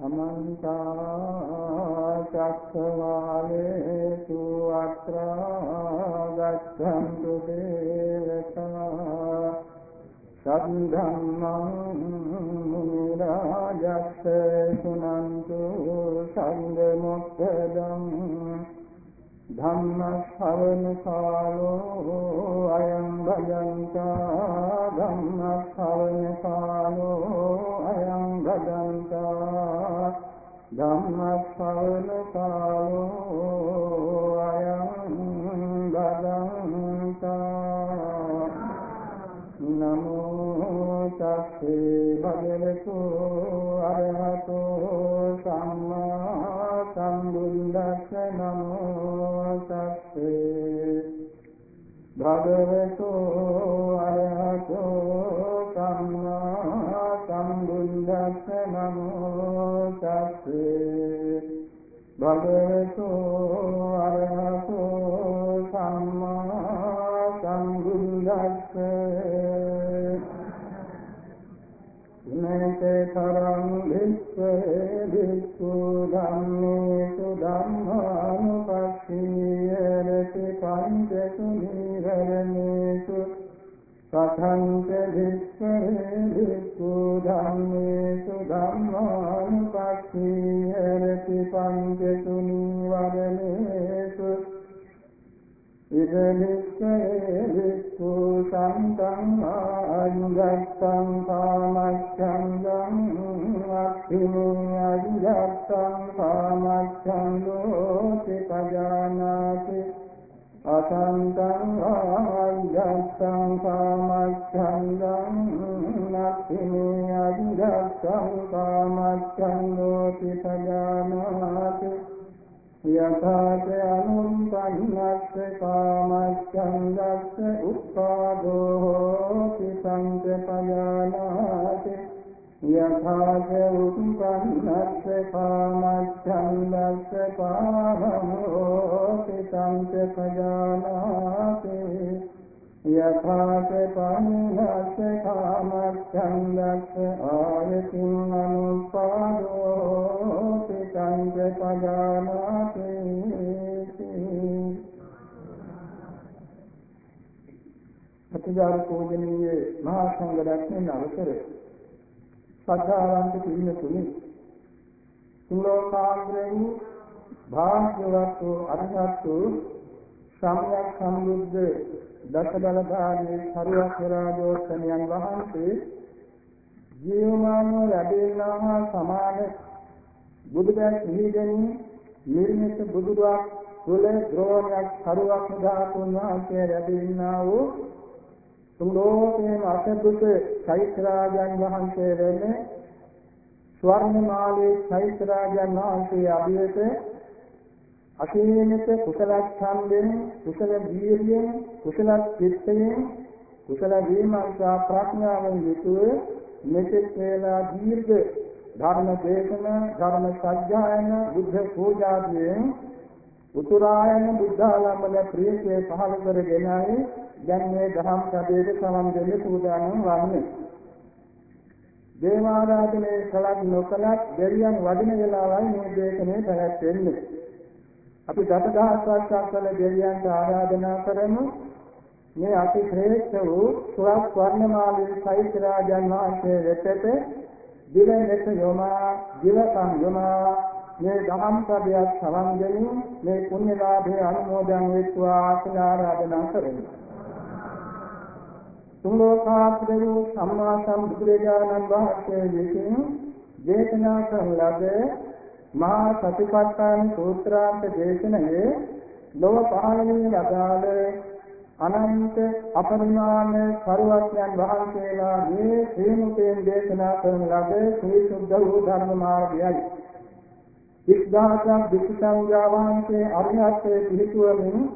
සමන්ත චක්කවාලේසු අත්‍රා ගච්ඡන්තු දේවතා සද්ධම්මං මුනි රාජස්ස සුනන්තු සංඝ මොක්ඛදං ධම්ම ශ්‍රවණ කාලෝ අයං භජන්තා ධම්ම ශ්‍රවණ කාලෝ අයං භජන්තා ධම්ම ශ්‍රවණ කාලෝ අයං භජන්තා නමෝ තස්සේ භගවතු අරහතෝ සම්මා සම්බුද්දස්ස නමෝ තස්සේ භගවතු අරහතෝ සම්මා සම්බුද්දස්ස නමෝ තස්සේ භගවතු අරහතෝ සම්මා සම්බුද්දස්ස නේත තරං විස්සේ විස්සු ධම්මේසු ධම්මානුපස්සීයරති පංචසු නීවරණේසු සතංච විස්සේ විස්සු ධම්මේසු ධම්මානුපස්සීයරති පංචසු නීවරණේසු ඉදනිස්සේ විස්සු සම්තං ආයුගත්තං කාමච්ඡන්දං අක්ඛිනේ අයුගත්තං කාමච්ඡන්தோ තිපජානාති අසන්තං ආයුගත්තං කාමච්ඡන්දං අක්ඛිනේ අයුගත්තං කාමච්ඡන්தோ තිපජානාති යථාච අනුපන්නස්ස කාමච්ඡන්දස්ස උප්පාදෝ හෝති සංකප්පයානාති යථාච උපන්නස්ස කාමච්ඡන්දස්ස පාරමෝති සංකප්පයානාති යථාච පන්නස්ස කාමච්ඡන්දස්ස ආයතින් අනුපාදෝ සංකප්පජානාති ප්‍රතිජාර පූජනීය මහා සංඝ රත්නයන් අවසර සද්ධාවන්ත පිරිනතුනි සුලෝකාන්ද්‍රයෙන් භාග්‍යවත් වූ අරහත් වූ සම්්‍යක් සම්බුද්ධ දසබලධාරී සරුවක් රාජෝත්තමයන් වහන්සේ ජීවමානව ලැබෙනා හා සමාන බුදුදහම පිළිගැනීම නිර්මිත බුදුදහම තුල ද්‍රෝණයක් සරුවක් ධාතුන් වහන්සේ ලැබෙනා වූ තුන් ලෝකේම අසදුත චෛත්‍යරාජන් වහන්සේ වෙන්නේ ස්වර්ණමාලේ චෛත්‍යරාජන් වහන්සේ අභියත අසීමිත කුසල ඡන්දෙන් කුසල වීර්යයෙන් කුසල චිත්තයෙන් කුසල විමර්ශා ප්‍රඥාවෙන් යුතුව මෙතෙක් වේලා දීර්ඝ ධර්ම දේශන ධර්ම සත්‍යයන බුද්ධ පූජාදියෙන් උතුරායන බුද්ධාලම්බන ප්‍රියසේ පහළ කරගෙනයි දැන් මේ දහම් සදේට සමන් දෙන්න සූදානම් වන්නේ. දේවාරාධනේ කලක් නොකලක් දෙවියන් වදින වෙලාවයි මේ දේශනේ පැවැත්වෙන්නේ. අපි දසදහස් වර්ෂයක් කල දෙවියන්ට ආරාධනා කරමු. මේ අති ශ්‍රේෂ්ඨ වූ සුරස් වර්ණමාලී සෛත්‍ය රාජන් වහන්සේ වෙතට දිලෙක යොමා දිලකම් යොමා මේ දහම් සභයක් සමන් දෙමින් මේ පුණ්‍යලාභයේ අනුමෝදන් වෙත්වා කියලා ආරාධනා කරමු. තුන්ලෝකාත්‍රේ සම්මා සම්බුදුරජාණන් වහන්සේ විසින් දේශනා කරන ලද මහා සතිපට්ඨාන සූත්‍රාන්ත දේශනයේ ලොව පහළමින් ලදාළ අනන්ත අපරිමාණ සරුවඥන් වහන්සේලාගේ ශ්‍රීමුඛයෙන් දේශනා කරන ලද ශ්‍රී සුද්ධ වූ ධර්ම මාර්ගයයි. විස්දාසක් විසංඥා වහන්සේ අරිහත්ත්වයේ පිහිටුවමින්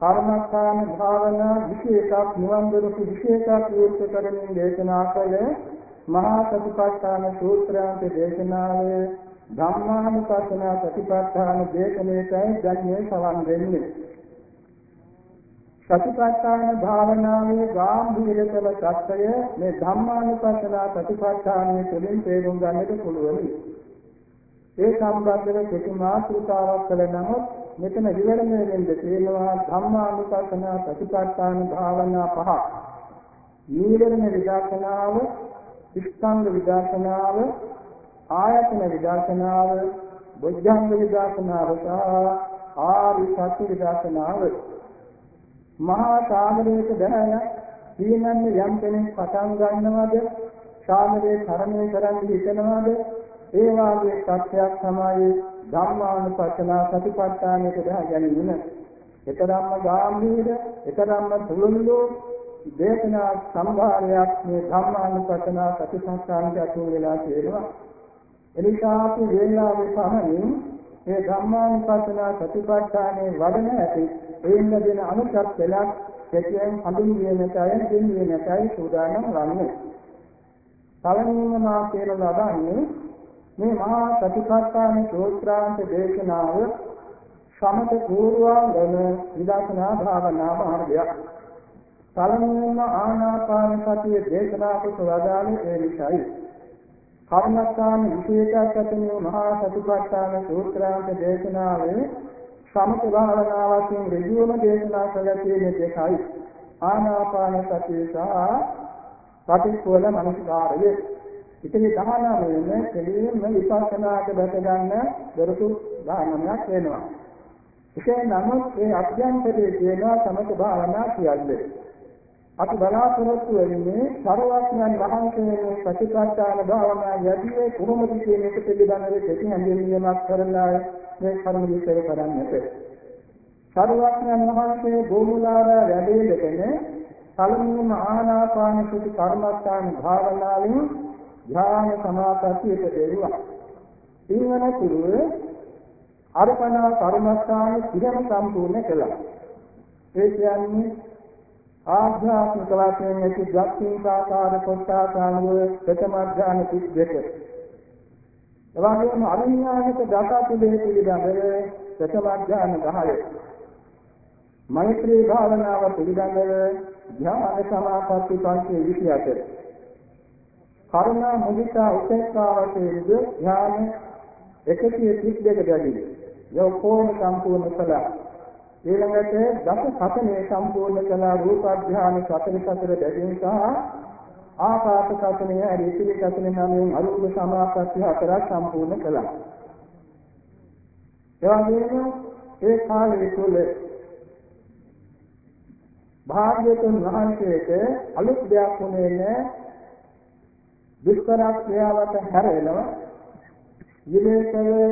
කර්මස්ථාන භාවනා විශේෂක් නිවන් දොරටු විශේෂක් විවෘත කරමින් දේශනා කළ මහා සතිපට්ඨාන සූත්‍රාන්ත දේශනාවේ ධම්මානුපස්සන සතිපට්ඨාන දේශනාවයි ධර්මයේ සවන් දෙන්නේ. සතිපට්ඨාන භාවනාවේ ගාම්භීර කළ සත්‍යය මේ ධම්මානුපස්සන සතිපට්ඨානයේ තුලින් තේරුම් ගන්නට පුළුවනි. ඒ සම්බන්ධව කෙටි මාතෘකාවක් කළ නමුත් මෙතන විවරණය වෙන්න තියෙනවා ධම්මානුපස්සන ප්‍රතිපත්තාන භාවනා පහ. නීවරණ විදර්ශනාව, ඉස්කන්ධ විදර්ශනාව, ආයතන විදර්ශනාව, බොද්ධංග විදර්ශනාව සහ ආරි සත්‍ය විදර්ශනාව. මහා සාගරයක දැනන සීනන්නේ යම් කෙනෙක් පටන් ගන්නවද සාගරේ තරණය කරන්න හිතනවද ඒ වාගේ සත්‍යයක් තමයි ධම්මානුපස්සනා සතිපට්ඨානයට දහ ගැනීම. ඊතරම්ම ගාම්භීර, ඊතරම්ම තුළුළු දේශනා සම්භාරයක් මේ ධම්මානුපස්සනා සතිපට්ඨානට අතුල් වෙලා තියෙනවා. එනිසා අපි වේලාවේ පහමින් මේ ධම්මානුපස්සනා සතිපට්ඨානේ වඩන ඇති එයින් ලැබෙන අනුසත් වෙලක් කෙටියෙන් හඳුන්වන්නේ නැතයි දෙන්නේ නැතයි සූදානම් වන්නේ. පළමුවම මා කියලා ලබන්නේ මේ මහා සතිපට්ඨාන සූත්‍රාන්ත දේශනාව සමත පූර්වාංගම විදර්ශනා භාවනා මාර්ගයක්. පළමුවෙන්ම ආනාපාන සතිය දේශනා කොට වදාළේ ඒ නිසායි. කර්මස්ථාන විශේෂයක් ඇතිනේ මහා සතිපට්ඨාන සූත්‍රාන්ත දේශනාවේ සමත භාවනා වශයෙන් ඍජුවම දේශනා කළ තියෙන දෙකයි. ආනාපාන සතිය සහ පටිච්චෝල මනස්කාරය ඉතින් 19 වෙන කෙලින්ම විපස්සනාට බැස ගන්න දරතු 19ක් වෙනවා. ඒකේ නමුත් ඒ අභ්‍යන්තරයේ තියෙන සමත භාවනා කියන්නේ. අපි බලාපොරොත්තු වෙන්නේ සරවඥයන් වහන්සේගේ ප්‍රතිපත්තාන භාවනා යදී කොහොමද කියන එක පිළිබඳව දෙකෙන් හැඳින්වීමක් කරලා මේ කර්ම විතර කරන්නට. සරවඥයන් වහන්සේ බෝමුලාර වැඩේදකනේ පළමුවම ආනාපාන සති කර්මස්ථාන භාවනාවෙන් ධ්‍යාන සමාපත්තියට දෙරුවා. ඊවනතුරු අර්පණා කර්මස්ථාන සිරම සම්පූර්ණ කළා. ඒ කියන්නේ ආධ්‍යාත්මික වශයෙන් ඇති ද්වක්ඛීකාකාර කොටාසානුව ප්‍රථම ඥාන 32. එවැගේම අවිඥානික දසතුලේ පිළිබඳව ප්‍රථම ඥාන 10. මෛත්‍රී භාවනාව පිළිබඳව ධ්‍යාන සමාපatti පන්ති 28. කරුණා මුදිතා උපේක්ඛා වශයෙන් ධ්‍යාන 132 දැඩි. ඒ කොහොම සම්පූර්ණ කළා. ඊළඟට දස සතනේ සම්පූර්ණ කළා රූප ධ්‍යාන සතර සතර දැඩි සහ ආකාශ සතනේ අරිතිරි සතනේ නම් අරූප සමාපatti හතරක් සම්පූර්ණ කළා. ඒ වගේම ඒ කාලයේ තුල භාග්‍යතුන් වහන්සේට අලුත් දෙයක් වුණේ නැහැ දුෂ්කර ක්‍රියාවට හැරෙනවා විවේකයේ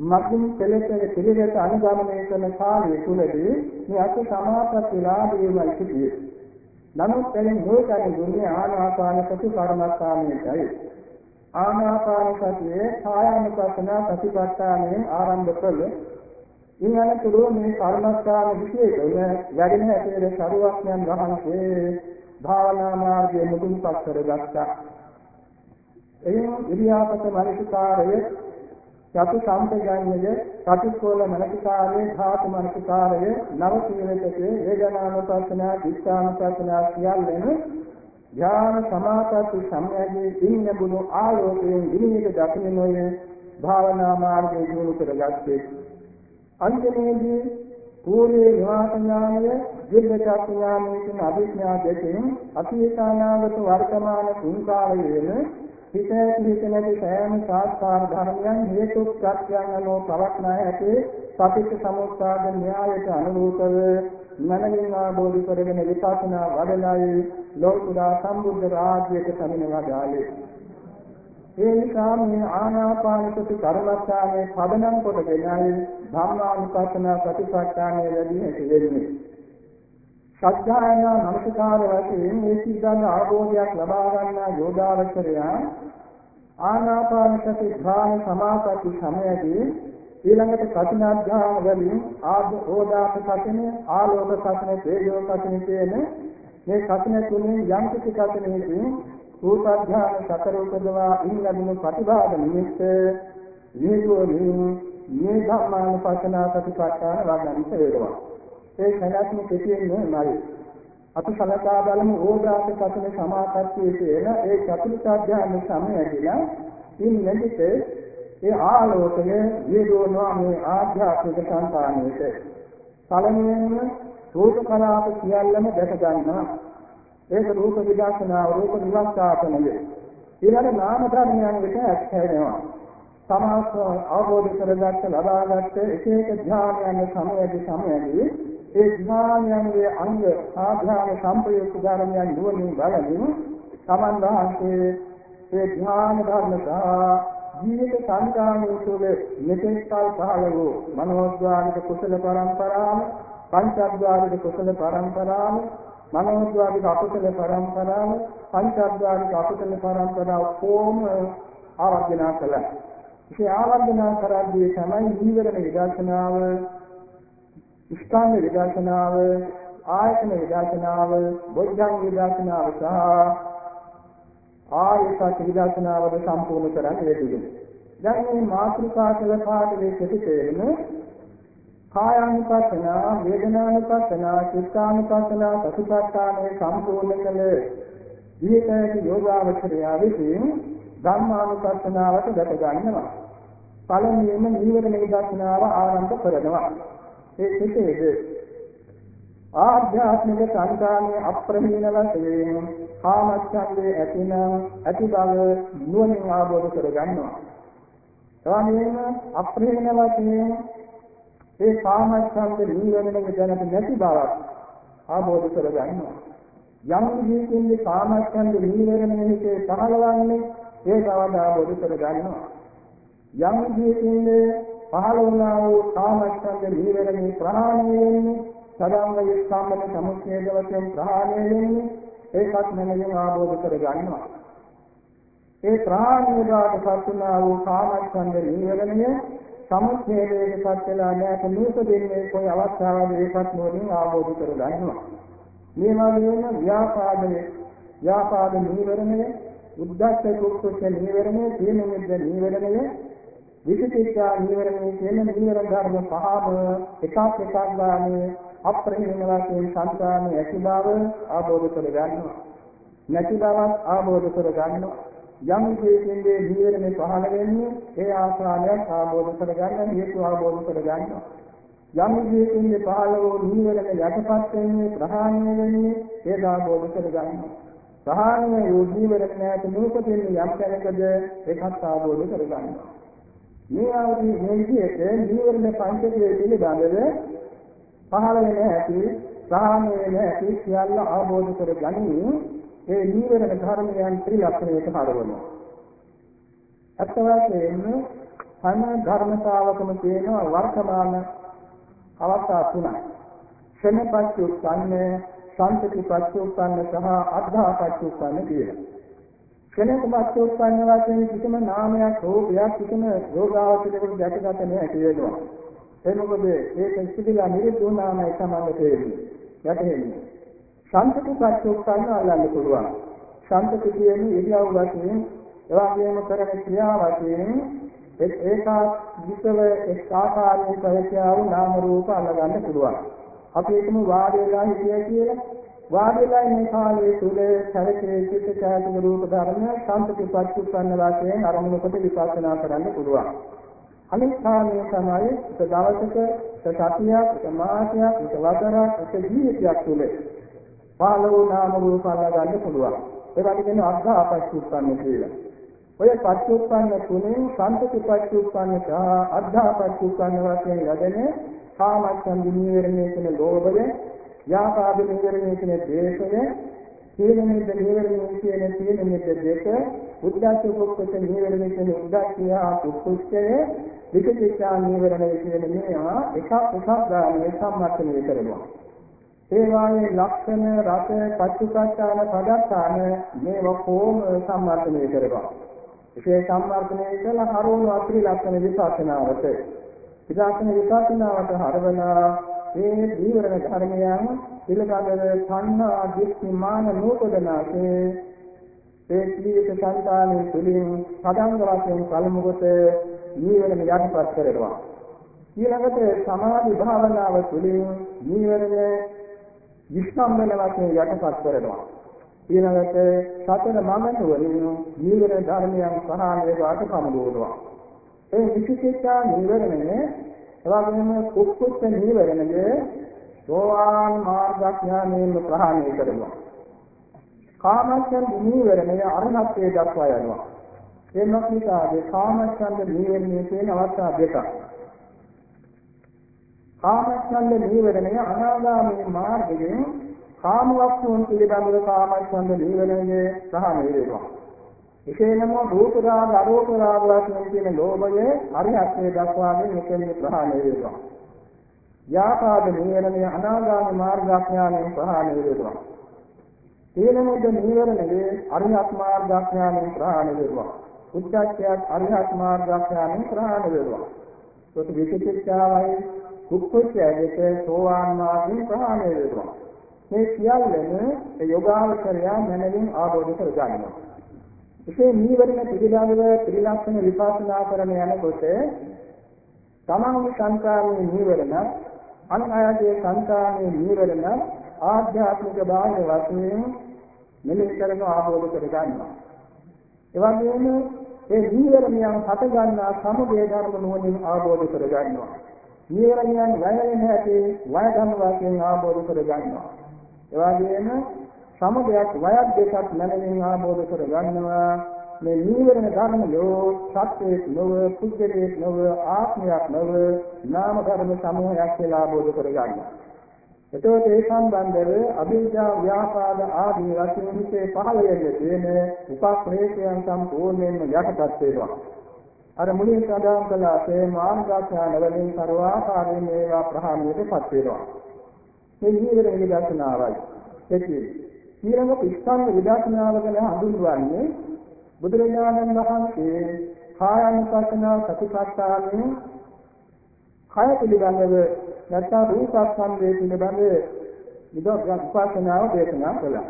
මගින් පෙළෙතේ පිළිවෙත අනුගමනය කරන කාලය තුලදී මේ අත සමාපatti ලාභයමයි සිටියේ. නමුත් එනම් නොකඩ දුන්නේ ආනාපාන සති කර්මස්ථානයේයි. ආනාපාන සතියේ කායානුපස්සන ප්‍රතිපත්තාණයෙන් ආරම්භ කළ ඊළඟට මේ කර්මස්ථාන විශේෂය වැඩිම හැටියට සරුවක්ඥන් වහන්සේ භාවනා මාර්ගයේ මුදුන්පත් කරගත්තා. එයින් ඉරියාපත මනසිකාරය චතු සම්පජඤ්ඤය ප්‍රතිකෝල මනසිකාරය ධාතු මනසිකාරය නව සීලකේ වේදනානුපස්සන දිස්සානුපස්සන සියල්ලම ඥාන සමාපatti සම්යදී ඉන්න බුදු ආලෝකයෙන් ඉනිමිට දකින්නෝය භාවනා මාර්ගය දිනු කරගත්තේ. අන්තිමේදී පූර්වේ නිවාස ඥානය දිර්ඝ ඥානය කියන අභිඥා දෙකෙන් අතීතානාගත වර්තමාන තුන් කාලයේම හිත හිත නැති සෑම සාස්කාර ධර්මයන් හේතු ප්‍රත්‍යයන් අනුව පවත්නා ඇති සතිච්ච සමුත්පාද න්‍යායට අනුරූපව මනමින් ආબોධි කරගෙන විපස්සනා වඩලායි ලෝකුරා සම්බුද්ධ රාජ්‍යයට සමින වදාළේ. ඒ නිසා මේ ආනාපාන සති කර්මස්ථානයේ පදනම් කොටගෙනයි ධම්මානුපස්සන ප්‍රතිපත්තානේ වැඩි හැටි වෙන්නේ. සත්‍යයනා නමස්කාර වශයෙන් මේ සිද්ධාන්ත ආභෝධයක් ලබා ගන්නා යෝගාවචරයා ආනාපාන සති ධ්‍යාන සමාපatti සමයදී ඊළඟට කටිනාධ්‍යාන වලින් ආභෝධාප සතින ආලෝක සතින තේජෝ සතින කියන මේ සතින තුනෙන් යම් කිසි කතිනෙකින් රූපාධ්‍යාන සතර උපදවා ඉන්නමින් ප්‍රතිභාග නිමිත්ත විදෝමින් මේ ධම්මානුපස්සනා ප්‍රතිපත්තාන වගන්ත වේවා ඒ කලත්ම කෙටියෙන් නයි. අපි සලකා බලමු ඕදාස කතන සමාපත්තියේ තියෙන ඒ චතුර්ථ අධ්‍යාන සමයදීලා ඉන් නැදිත ඒ ආලෝකය විදෝනවා මේ ආධ්‍යාත්මික සංකාණයට. පළමුවෙන්ම රූප කලාප සියල්ලම දැක ගන්නවා. ඒක රූප විදර්ශනා රූප විවස්ථාපනය. ඊළඟ නාම ධර්මයන් විට ඇත්තෙනවා. සමාස අවබෝධ කරගත්ත ලබාගත්ත එක එක ඥානයන් සමයදී සමයදී ඒ ඥානයන්ගේ අංග ආධ්‍යාන සම්ප්‍රයුක්ත ධර්මයන් නුවණින් බලමින් සමන් වහන්සේ ඒ ඥාන ධර්ම සහ ජීවිත සංකාමයේ තුළ මෙතෙක්කල් පහළ වූ මනෝද්වාරික කුසල පරම්පරාව පංචද්වාරික කුසල පරම්පරාව මනෝද්වාරික අකුසල පරම්පරාව පංචද්වාරික අකුසල පරම්පරාව කොහොම ආවර්ජනා කළා. ඒ ආවර්ජනා කරද්දී තමයි ජීවරණ විදර්ශනාව ස්ථාන විදර්ශනාව ආයතන විදර්ශනාව බොද්ධං විදර්ශනාව සහ ආර්ය සත්‍ය විදර්ශනාවද සම්පූර්ණ කරන්නේ වේදිකේ. දැන් මේ මාතෘකා කළ පාඩේ කෙටිතේම කායානුපස්සන, වේදනානුපස්සන, චිත්තානුපස්සන, සතිපට්ඨානයේ සම්පූර්ණ කළ විහෙතේ යෝගාවචරය විසින් ධම්මානුපස්සනාවට දැක ගන්නවා. පළමුවෙන්ම නීවරණ විදර්ශනාව ආරම්භ කරනවා. ඒ කෙසේද? ආධ්‍යාත්මික සංකාමයේ අප්‍රමීන වශයෙන් කාමච්ඡන්දේ ඇතිනම් ඇති බව නුවණින් ආબોධ කරගන්නවා. ස්වාමීන් අප්‍රමීන වශයෙන් ඒ කාමච්ඡන්ද නිවැරදිව දැනට නැති බවක් ආબોධ කරගන්නවා. යම් ජීවිතයේ කාමච්ඡන්ද නිවැරදිව හිතේ පහළවන්නේ ඒ බව ආબોධ කරගන්නවා. යම් ජීවිතයේ පහළ වුණා වූ කාමච්ඡන්ද නීවරණේ ප්‍රහාණය වෙන්නේ සදාංග ස්ථාමන සමුච්ඡේද වශයෙන් ප්‍රහාණය වෙන්නේ ඒකත් මනමින් ආબોධ කර ගන්නවා ඒ ප්‍රහාණය දාට සතුනා වූ කාමච්ඡන්ද නීවරණය සමුච්ඡේදයේ සත්‍යලා නැත නූපදින්නේ કોઈ අවස්ථාවක ඒකත් මොනින් ආબોධ කර ගන්නවා මේ වගේම ව්‍යාපාදයේ ව්‍යාපාද නීවරණය උද්දච්ච කුක්කුච්ච නීවරණය තීන මිද්ද නීවරණය විශේෂිකා නිවරණේ සියලුම නිවරණ ධර්ම පහම එකක් එකක් ගානේ අප්‍රහේම වශයෙන් සංකාමයේ ඇති බව ආબોධ කර ගන්නවා. නැති බවක් ආબોධ කර ගන්නවා. යම් විශේෂින්ගේ නිවරණේ පහළ වෙන්නේ ඒ ආස්වාදයක් ආબોධ කර ගන්න හේතු ආબોධ කර ගන්නවා. යම් විශේෂින්ගේ පහළ වූ නිවරණ යටපත් වෙන්නේ ප්‍රහාණය වෙන්නේ ඒ ආબોධ කර ගන්නවා. ප්‍රහාණය යෝධීවරණ නැත නූපතින් යම් තැනකද ඒකත් ආબોධ කර ගන්නවා. මේ ආදී මේ විදිහට නිවැරදි පංචකයේ පිළිබඳව පහළ වෙන ඇති ප්‍රහාණය වෙන ඇති සියල්ල අවබෝධ කර ගනිමින් ඒ නීවරණ ධර්මයන් ත්‍රිලක්ෂණයට හරවනවා. අත් වශයෙන්ම හැම ධර්මතාවකම තියෙන වර්තමාන අවස්ථා තුනයි. ක්ෂණපච්චුප්පන්න, සම්පතිපච්චුප්පන්න සහ අද්ධාපච්චුප්පන්න කියලා. ක්ෂණපච්චුප්පන්න වශයෙන් කිසිම නාමයක් රූපයක් කිසිම රෝගාවචරයකට දැකගත නැහැ කියනවා. ඒ මොකද ඒක ඉතිරිලා නිරුද්ධුනාමයි තමයි තේරෙන්නේ. යටහෙන්නේ. සම්පති පච්චෝක්ඛාන අල්ලන්න පුළුවන්. සම්පති කියන්නේ ඉරියව් වශයෙන් එවාගෙම කරන ක්‍රියා වශයෙන් ඒකා විසව එක් ආකාරයෙන් ප්‍රවේශයා වූ නාම රූප අල්ලගන්න පුළුවන්. අපි ඒකම වාඩි වෙලා හිටිය කියලා වාඩි වෙලා ඉන්න කාලයේ තුල සැලකේ චිත්ත ඡායතන රූප ධර්ම සම්පති පච්චෝක්ඛාන වශයෙන් අරමුණු කොට විපස්සනා කරන්න පුළුවන්. අනිත් කාමයේ තමයි එක දවසක එක සතියක් එක මාසයක් එක වසරක් එක ජීවිතයක් තුළ පහළ වූ නාම රූප ගන්න පුළුවන්. ඒ වගේ කියන අර්ධාපච්චුප්පන්න කියලා. ඔය පච්චුප්පන්න තුනේ සම්පති පච්චුප්පන්න සහ අර්ධාපච්චුප්පන්න වශයෙන් ලැබෙන කාමච්ඡන්ද නිවරණය කියන ලෝභය, ව්‍යාපාද නිවරණය කියන ද්වේෂය, සීලමිත නිවරණය කියන සීලමිත දෙක, උද්දච්ච කුක්කුච්ච නිවරණය කියන උද්දච්චය කුක්කුච්චය විචිකිච්ඡා නීවරණය කියන මේවා එකක් එකක් ගානේ සම්මතනය කරනවා. ඒ වාගේ ලක්ෂණ රස පච්චුපට්ඨාන පදත්තාන මේවා කොහොම සම්මතනය කරනවා. ඒ සම්මර්ථනය කළ හරවන අත්‍රි ලක්ෂණ විපස්සනාවට. විපස්සන විපස්සනාවට හරවනා මේ නීවරණ ධර්මයන් පිළිබඳව සංහා දික්ඛි මාන නූපදනාසේ ඒ ජීවිත සංකාලයේ තුලින් පදංග වශයෙන් පළමු කොට නීවරණ යටපත් කරනවා. ඊළඟට සමාධි භාවනාව තුළින් නීවරණ විස්කම්බන වශයෙන් යටපත් කරනවා. ඊළඟට සතර මඟ වලින් නීවරණ ධර්මයන් සහාය වාට සමුදුවනවා. ඒ විචිකිච්ඡා නීවරණය එවාගෙම කුක්කුච්ච නීවරණය සෝවාන් මාර්ගඥානයෙන් ප්‍රහාණය කරනවා. කාමච්ඡන්ද නීවරණය අරහත්ත්වයට දක්වා යනවා. එන්නක් නිසාද කාමච්ඡන්ද නීවරණයේ තියෙන අවස්ථා දෙකක්. කාමච්ඡන්ද නීවරණය අනාගාමී මාර්ගයෙන් කාම වස්තුන් පිළිබඳව කාමච්ඡන්ද නීවරණය ප්‍රහාණය වෙනවා. එසේනම රූප රාග අරූප රාග වශයෙන් කියන ලෝභය අරිහත්ත්වයට දක්වාගෙන මෙතෙන් ප්‍රහාණය වෙනවා. ව්‍යාපාද නීවරණය අනාගාමී මාර්ගඥානයෙන් ප්‍රහාණය වෙනවා. තේනමුද නීවරණයේ අරිහත් මාර්ගඥානයෙන් ප්‍රහාණය වෙනවා. උච්චාත්‍යත් අරිහත් මාර්ගඥානයෙන් ප්‍රහාණය වෙනවා. ඒක විචිකිච්ඡාවයි කුක්කුච්චයේදී සෝවාන් මාර්ගයෙන් ප්‍රහාණය වෙනවා. මේ සියල්ලම යෝගාවචරය මනමින් ආબોධ කර ගන්නවා. එසේ නීවරණ පිළිබඳව ත්‍රිලක්ෂණ විපස්සනා කරන යනකොට තමන්ගේ සංකාරයේ නීවරණ අන් අයගේ සංකාරයේ නීවරණ ආධ්‍යාත්මික බාහිර වශයෙන් මෙලෙස කරන ආවෝද කර ගන්නවා. එවැගේම ඒ නීවරණයන් හට ගන්නා සමුදේ ධර්ම නුවණින් ආවෝද කර ගන්නවා. නීවරණයන් වැයෙන්නේ නැති වයගම් වශයෙන් ආවෝද කර ගන්නවා. එවැගේම සමුදයක් වයත් දෙකක් මනමින් ආબોධ කර ගන්නවා මේ නීවරණ ධර්ම ලෝ සත්‍යයක් නොව පුද්ගලයක් නොව ආත්මයක් නොව නාම ධර්ම සමූහයක් කියලා ආબોධ කර ගන්නවා එතකොට ඒ සම්බන්ධව අභිජා ව්‍යාපාද ආදී වශයෙන් හිතේ පහළ වෙන උපක්‍රේතයන් සම්පූර්ණයෙන්ම යටපත් වෙනවා. අර මුලින් සඳහන් කළ අපේ මානසිකාඥාන වලින් ਸਰවාකාරයෙන් ඒවා ප්‍රහාණයටපත් වෙනවා. මේ නීවරණ නිදර්ශනාවයි එතියේ ඊළඟ ස්කන්ධ විදර්ශනාව ගැන හඳුන්වන්නේ බුදුරජාණන් වහන්සේ කායानुපස්සනා සතිපට්ඨානෙ කය පිළිබඳව නැත්නම් රූපස්කන්ධය පිළිබඳව විදර්ශනාව දේශනා කළා.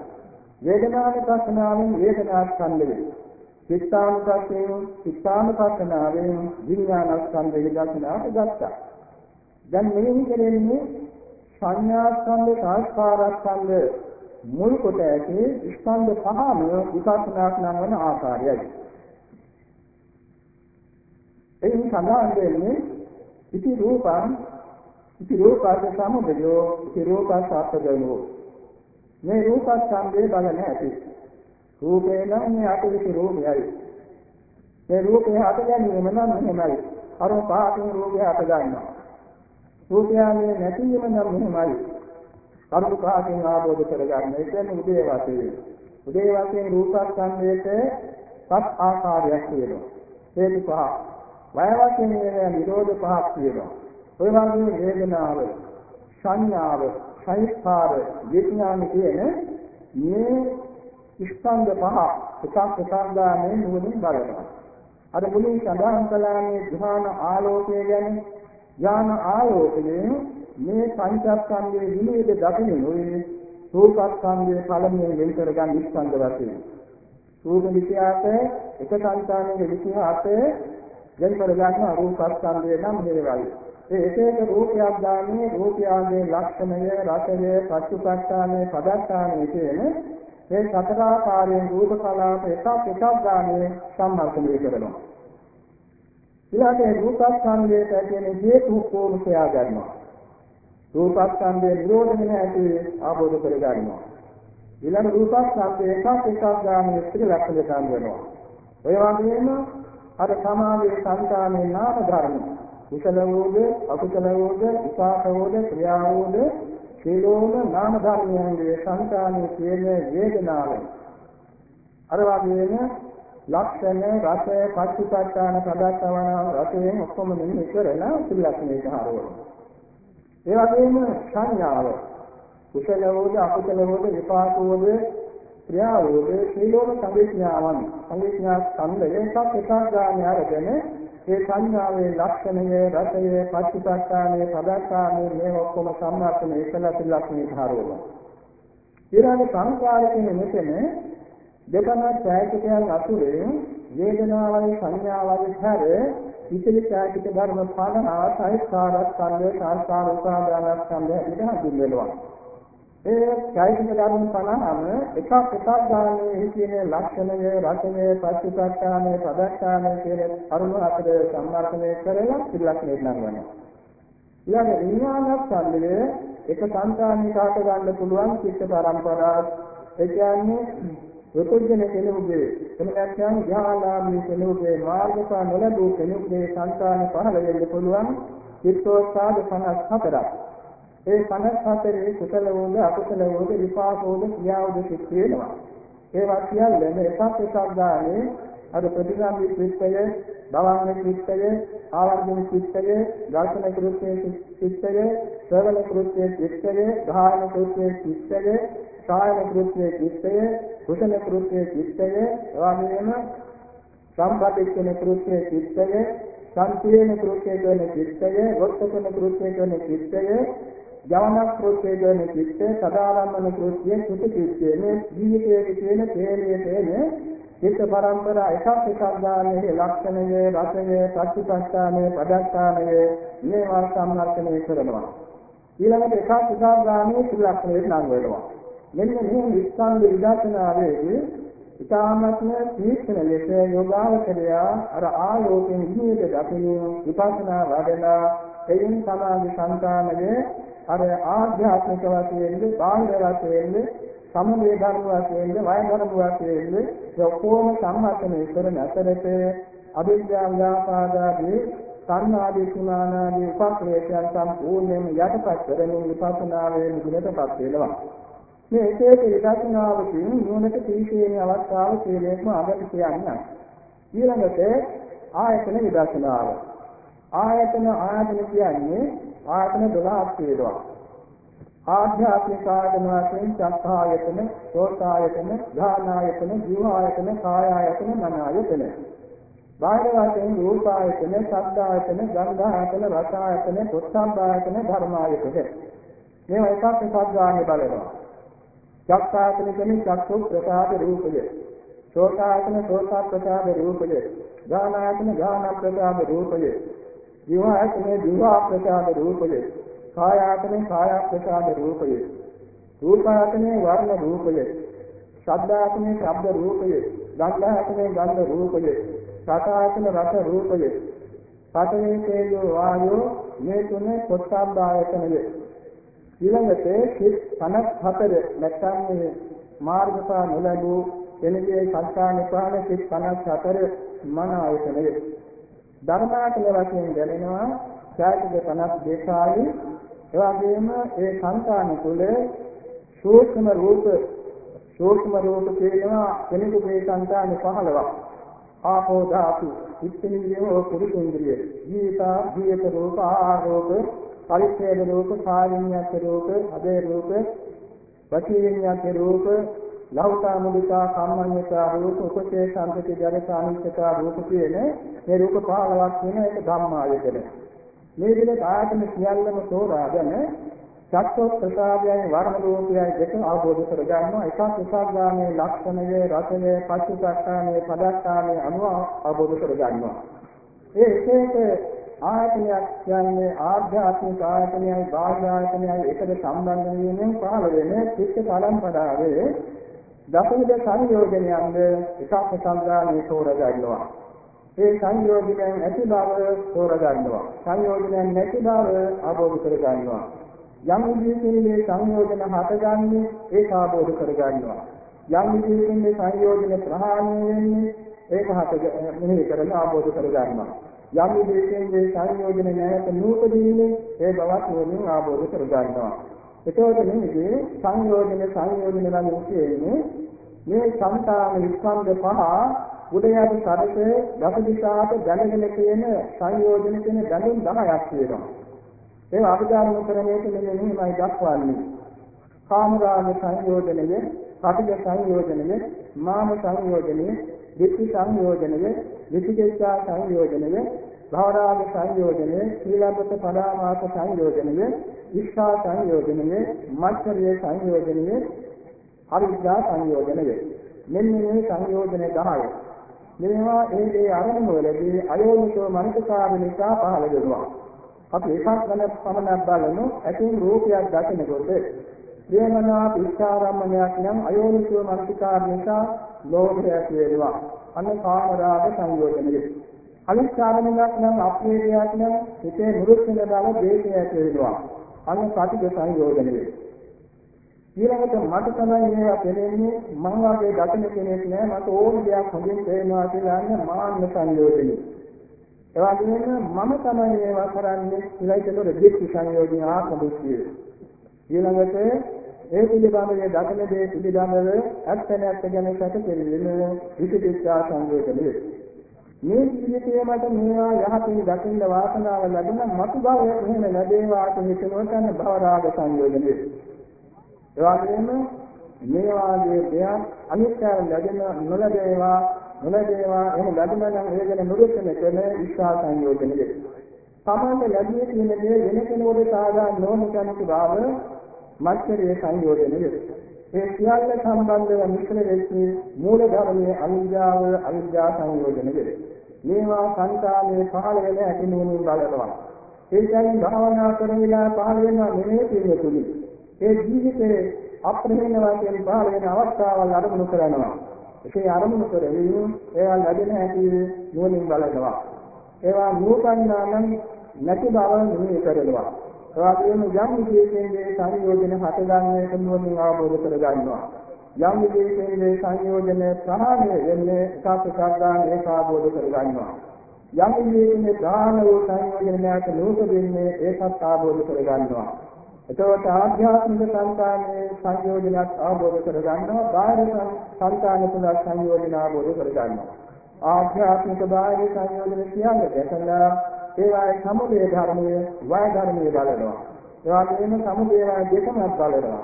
වේදනානුපස්සනාවෙන් වේදනා ස්කන්ධය චිත්තානුපස්සයෙන් චිත්තානුපස්සනාවෙන් විඥානස්කන්ධය විදර්ශනාවට ගත්තා. දැන් මෙහි කෙරෙන්නේ සංඥාස්කන්ධ සංස්කාරස්කන්ධ මුල් කොට ඇති ස්කන්ධ පහම විපස්සනාක් නම් වන ආකාරයයි. එයින් සඳහන් වෙන්නේ ඉති රූපං ඉති රූපාද සමුදයෝ ඉති රූපසත්දයෝ මේ රූපස්කන්ධේ බලන ඇති. රූපේ නම් මේ අතිවිසි රූපයයි. මේ රූපේ හට ගැනීම නම් මෙහෙමයි. අර පාටින් රූපය හට ගන්නවා. රූපයන්නේ නැතිවීම නම් මෙහෙමයි. කරුණු පහකින් ආબોධ කරගන්න. ඒ කියන්නේ උදේ වාසයේ. උදේ වාසයේ රූපස්කන්ධයට පස් ආකාරයක් තියෙනවා. හේතු පහ. වය වශයෙන් වෙන නිරෝධ පහක් තියෙනවා. ඔය වගේ වේදනාව, සංඥාව, සංස්කාර, විඥාන කියන මේ ස්කන්ධ පහ එකක් එකක් ගානේ නුවණින් බලනවා. අර මුලින් සඳහන් කළානේ ධ්‍යාන ආලෝකය ගැන ඥාන ආලෝකයෙන් මේ පංචස්කන්ධයේ විනෝද දකිනුනේ රූපස්කන්ධයේ පළමුවෙන් වෙන් කරගන්න ස්කන්ධ වශයෙන්. රූප විෂයාත එක සංකාණයේ විෂයාත වෙන් කරගන්න රූපස්කන්ධය නම් මෙලෙවයි. ඒ එක එක රූපයක් ගානේ රූපයන්ගේ ලක්ෂණය, රසය, පච්චුපට්ඨානය, පදස්ථානය කියන මේ සතරාකාරයෙන් රූප කලාප එකක් එකක් ගානේ සම්මර්ථනය කරනවා. ඊළඟට රූපස්කන්ධයට කියන හේතු කොහොම සොයා ගන්නවා. රූපස්කන්ධය නිරෝධ වෙන ඇති ආબોධ කර ගන්නවා. ඊළඟ රූපස්කන්ධය එකක් එකක් ගානේ ඉතිරි ලක්ෂණ ගන්න වෙනවා. ඔය වගේම අර සමාධියේ සංකාමේ නාම ධර්ම කුසල වූද අකුසල වූද විපාක වූද ක්‍රියා වූද සීලෝම නාම ධර්මයන්ගේ සංකාමේ කියන වේදනාව අර වගේම ලක්ෂණ රස පච්චුපට්ඨාන පදස්සවන රසයෙන් ඔක්කොම මෙන්න කරලා පිළිලක්ෂණයට හරවනවා. ඒ වගේම සංඥාව කුසල වූද අකුසල වූද විපාක වූද ක්‍රියා වූද සීලෝම සංවිඥාවන් සංවිඥා ඡන්දය එකක් එකක් ගන්න අරගෙන ඒ සංඥාවේ ලක්ෂණය රසය පච්චුපට්ඨානයේ පදස්සානේ මේ ඔක්කොම සම්මාර්ථන එකලා පිළිලක්ෂණයට හරවනවා. ඊළඟ සංස්කාරකෙන්නේ මෙතන දෙකම ඡායකයන් අතුරෙන් වේදනාවයි සංඥාවයි හැර ඉතිරි ඡායක ධර්ම පහන ආසයිස්කාරත් සංය සංස්කාර උපාදානස්කන්ධය විදිහට හඳුන්වනවා. ඒ චෛතසික ධර්ම 50ම එකක් එකක් ගානේ කියන ලක්ෂණය රසණය පච්චපට්ඨානය පදස්ථානය කියන අරුණ අතර සම්වර්ධනය කරලා පිළිලක්ෂණය ලඟවනවා ඊළඟ විඥානස්කන්ධයේ එක සංකානිකාට ගන්න පුළුවන් චිත්ත පරම්පරාව ඒ කියන්නේ ප්‍රකෘතින කෙනෙකුගේ එහෙම නැත්නම් ඥානාමී කෙනෙකුගේ මාර්ගඵල නොලැබූ කෙනෙකුගේ සංකාන පහළ වෙන්න පුළුවන් චිත්තෝත්සාද 54ක් ඒ 54 කුසල වූද අකුසල වූද විපාක වූද ක්‍රියාවද සිත් වෙනවා. ඒවා කියන්නේ මේ එකක් එකක් ගානේ අර ප්‍රතිගාමී චිත්තය, භවංග චිත්තය, ආවර්ජන චිත්තය, ඝාතන කෘත්‍ය චිත්තය, ශ්‍රවණ කෘත්‍ය චිත්තය, ධාරණ කෘත්‍ය චිත්තය, කායන කෘත්‍ය චිත්තය, කුසල කෘත්‍ය චිත්තය, එවාගෙම සම්පදික්ෂණ කෘත්‍ය චිත්තය, සංකීර්ණ කෘත්‍ය කරන චිත්තය, වොත්තකන කෘත්‍ය කරන චිත්තය, ජවන කෘත්‍ය කියන චිත්ත සදාරම්මන කෘත්‍ය සුත චිත්තය මේ ජීවිතයේ තියෙන තේමයේ තේන චිත්ත පරම්පරා එකක් එකක් ගානේ ලක්ෂණය රසය ප්‍රතිපස්ථානය පදස්ථානය මේවා සම්ලක්ෂණය කරනවා. ඊළඟට එකක් එකක් ගානේ ත්‍රිලක්ෂණයට නම් වෙනවා. මෙන්න මේ විස්කන්ධ විදර්ශනාවේදී ඉතාමත්ම තීක්ෂණ ලෙස යෝගාවචරය අර ආලෝකයෙන් ජීවිත දකින විපස්සනා වඩලා එයින් සමාධි සංකාමයේ අර ආධ්‍යාත්මික වශයෙන්ද බාහිර වශයෙන්ද සමුදේ ධර්ම වශයෙන්ද වය ධර්ම වශයෙන්ද ඔක්කොම සම්මතනය කරන අතරත අවිද්‍යා ව්‍යාපාදාදී සංනාදී සුනානාදී උපක්ලේශයන් සම්පූර්ණයෙන්ම යටපත් කරමින් විපස්සනාවේ නිගණටපත් වෙනවා. මේ එක එක විදර්ශනාවකින් නුවණට තීක්ෂණීය අවස්ථාව කියලේම අගට කියන්න ඊළඟට ආයතන විදර්ශනාව ආයතන ආයතන කියන්නේ ආයතන 12ක් තියෙනවා. ආධ්‍යාත්මික ආයතන වශයෙන් චක්ඛායතන, සෝතායතන, ධානායතන, ජීවායතන, කායායතන, මනායතන. බාහිර වශයෙන් රූපායතන, ශබ්දායතන, ගන්ධායතන, රසායතන, පොට්ටම්බායතන, ධර්මායතන. මේවා එකක් එකක් ගන්න බලනවා. චක්ඛායතන කියන්නේ චක්ඛු ප්‍රසාද රූපය. සෝතායතන සෝතා ප්‍රසාද රූපය. ධානායතන ධාන ප්‍රසාද රූපය. ජීවායතනේ ජීවා ප්‍රසාද රූපය. කායායතනේ කාය ප්‍රසාද රූපය. රූපායතනේ වර්ණ රූපය. ශබ්දායතනේ ශබ්ද රූපය. ගන්ධායතනේ ගන්ධ රූපය. රසායතන රස රූපය. පඨවි තේජෝ වායෝ මේ තුනේ පොට්ටබ්බායතනය. ඊළඟට සිත් 54 නැත්නම් මේ මාර්ගඵල නොලැබූ එනදී සංස්කාර නිපාන සිත් 54 මන ආයතනය. ධර්මාකල වශයෙන් දැනෙනවා ඡායතික 52යි එවාගෙම ඒ සංකාන තුල සූක්ෂම රූප සූක්ෂම රූප කියනවා කෙනෙකුගේ සංකාන 15ක් ආපෝ ධාතු ඉත්තිනියෝ පුරුෂේන්ද්‍රිය ජීවිතා ජීවිත රූප ආරෝප පරිච්ඡේද රූප කායින්‍යත් රූප අදේ රූප වචීන්‍යත් රූප ලෞතා මුදිතා කම්මඤ්ඤතා රූප උපචේ සම්පති ජරසා අනිත්‍යතා රූප කියන මේ රූප 15ක් වෙන එක ධම්මායතන. මේ විදිහට ආයතන සියල්ලම තෝරාගෙන චක්ක ප්‍රසාදයයි වර්ණ රූපයයි දෙක අවබෝධ කර ගන්නවා එකක් එකක් ගානේ ලක්ෂණය රසය පච්චසක්කානේ පදස්ථානේ අනුව අවබෝධ කර ගන්නවා. ඒ එක එක ආයතනයක් කියන්නේ ආධ්‍යාත්මික ආයතනයයි බාහ්‍ය ආයතනයයි එකට සම්බන්ධ වීමෙන් පහළ වෙන චිත්ත පරම්පරාවේ දසවිද සංයෝජනයන්ද එකක් සංගාමී තෝරගන්නවා. ඒ සංයෝජනයන් ඇති බව තෝරගන්නවා. සංයෝජනයන් නැති බව අවබෝධ කරගන්නවා. යම් විදිහකින් සංයෝජන හටගන්නේ ඒක අවබෝධ කරගන්නවා. යම් විදිහකින් සංයෝජන ප්‍රහාණය වෙන්නේ ඒක හට මෙහෙ කරලා අවබෝධ කරගන්නවා. යම් විදිහකින් සංයෝජන නැවත නූපදීනේ ඒ බවත් නුවණින් අවබෝධ කරගන්නවා. එතකොට මේකේ සංයෝජන සංයෝජන නම් කියන්නේ මේ සංකාම විස්කන්ධ පහ උදයට සරසේ දස දිශාට දැනගෙන තියෙන සංයෝජන කියන දැනුම් 10ක් තියෙනවා. ඒ අභිධර්ම කරණයට මෙන්න මෙහිමයි දක්වන්නේ. කාමරාග සංයෝජනය, පටිඝ සංයෝජනය, මාන සංයෝජනය, ditthi සංයෝජනය, විචිකිච්ඡා සංයෝජනය, භවරාග සංයෝජනය, සීලබ්බත පරාමාස සංයෝජනය, ඉෂ්ඨා සංයෝජනය, මච්චරිය සංයෝජනය, අවිද්‍යා සංයෝජනය. මෙන්න මේ සංයෝජන 10. මේවා ඒ ඒ අරමුණු වලදී අයෝනිසෝ මනසකාර නිසා පහළ වෙනවා. අපි එකක් ගැන පමණක් බලමු. ඇතින් රූපයක් දකිනකොට ප්‍රේමනා පිච්ඡාරම්මණයක් නම් අයෝනිසෝ මනසිකාර නිසා ලෝභය ඇති වෙනවා. අන්න කාමරාග සංයෝජනය. අනිච්චාරණයක් නම් අප්‍රේමයක් නම් හිතේ මුරුත් වෙන බව දේශය ඇති වෙනවා. අන්න සතික සංයෝජනය. ඊළඟට මට තමයි මේවා තේරෙන්නේ මම වගේ දකින කෙනෙක් නෑ මට ඕන දෙයක් හොඳින් තේරෙනවා කියලා අන්න මාන්න සංයෝජනය. ඒ වගේම මම තමයි මේවා කරන්නේ කියලා ඒකට දෙක් සංයෝජන ආත්ම දෘෂ්ටිය. ඊළඟට ඒ පිළිබඳව දකින දේ පිළිබඳව ඇත්ත නැත්ත ගැන සැක කෙරෙන විචිකිච්ඡා සංයෝජනය. මේ ජීවිතයේ මට මේවා යහපින් දකින්න වාසනාව ලැබුණ මතු බව එහෙම ලැබේවා කියන හිතනොත් භව රාග සංයෝජනය. ඒ වගේම මේ වාගේ දෙයක් අනිත්‍යව ලැබෙන නොලැබේවා නොලැබේවා එහෙම ලැබුණා නම් ඒ ගැන නුරුස්සන කෙන ඉස්සා සංයෝජනෙද සාමාන්‍ය ලැබියේ කියන දේ වෙන කෙනෙකුට සාදා නොවන කෙනෙකු බව මත්තරේ සංයෝජනෙද ඒ සියල්ල සම්බන්ධව මිශ්‍ර වෙච්ච මූල ධර්මයේ අවිද්‍යාව අවිද්‍යා සංයෝජනෙද මේවා සංකාමයේ පහළ වෙන ඇති නුවණින් බලනවා ඒ කියන්නේ භාවනා කරන විලා පහළ වෙනවා නෙමෙයි කියන්නේ තුලින් ඒ ජීවිතේ අප්‍රහේන වශයෙන් පහළ වෙන අවස්ථාවල් අරමුණු කරනවා. ඒකේ අරමුණු කරමින් ඒවා ලැබෙන හැටි නුවණින් බලනවා. ඒවා නූපන්නා නම් නැති බව නිමේ කරනවා. ඒ වගේම යම් විශේෂයෙන්ගේ සංයෝජන හටගන්නේ නුවණින් අවබෝධ කරගන්නවා. යම් විශේෂයෙන්ගේ සංයෝජන ප්‍රහාණය වෙන්නේ සාපේක්ෂ ගන්න ඒක අවබෝධ කරගන්නවා. යම් විශේෂයෙන්ගේ ප්‍රාණ වූ සංයෝජන නැත නූපදින්නේ ඒකත් අවබෝධ කරගන්නවා. එතකොට ආධ්‍යාත්මික සංකාමයේ සංයෝජනත් අවබෝධ කරගන්නවා බාහිර සංකාම තුල සංයෝජන අවබෝධ කරගන්නවා ආධ්‍යාත්මික බාහිර සංයෝජන කියන්නේ දැකලා ඒවායේ සමුදය ධර්මයේ වය ධර්මයේ බලනවා ඒ වගේම සමුදය වය දෙකම බලනවා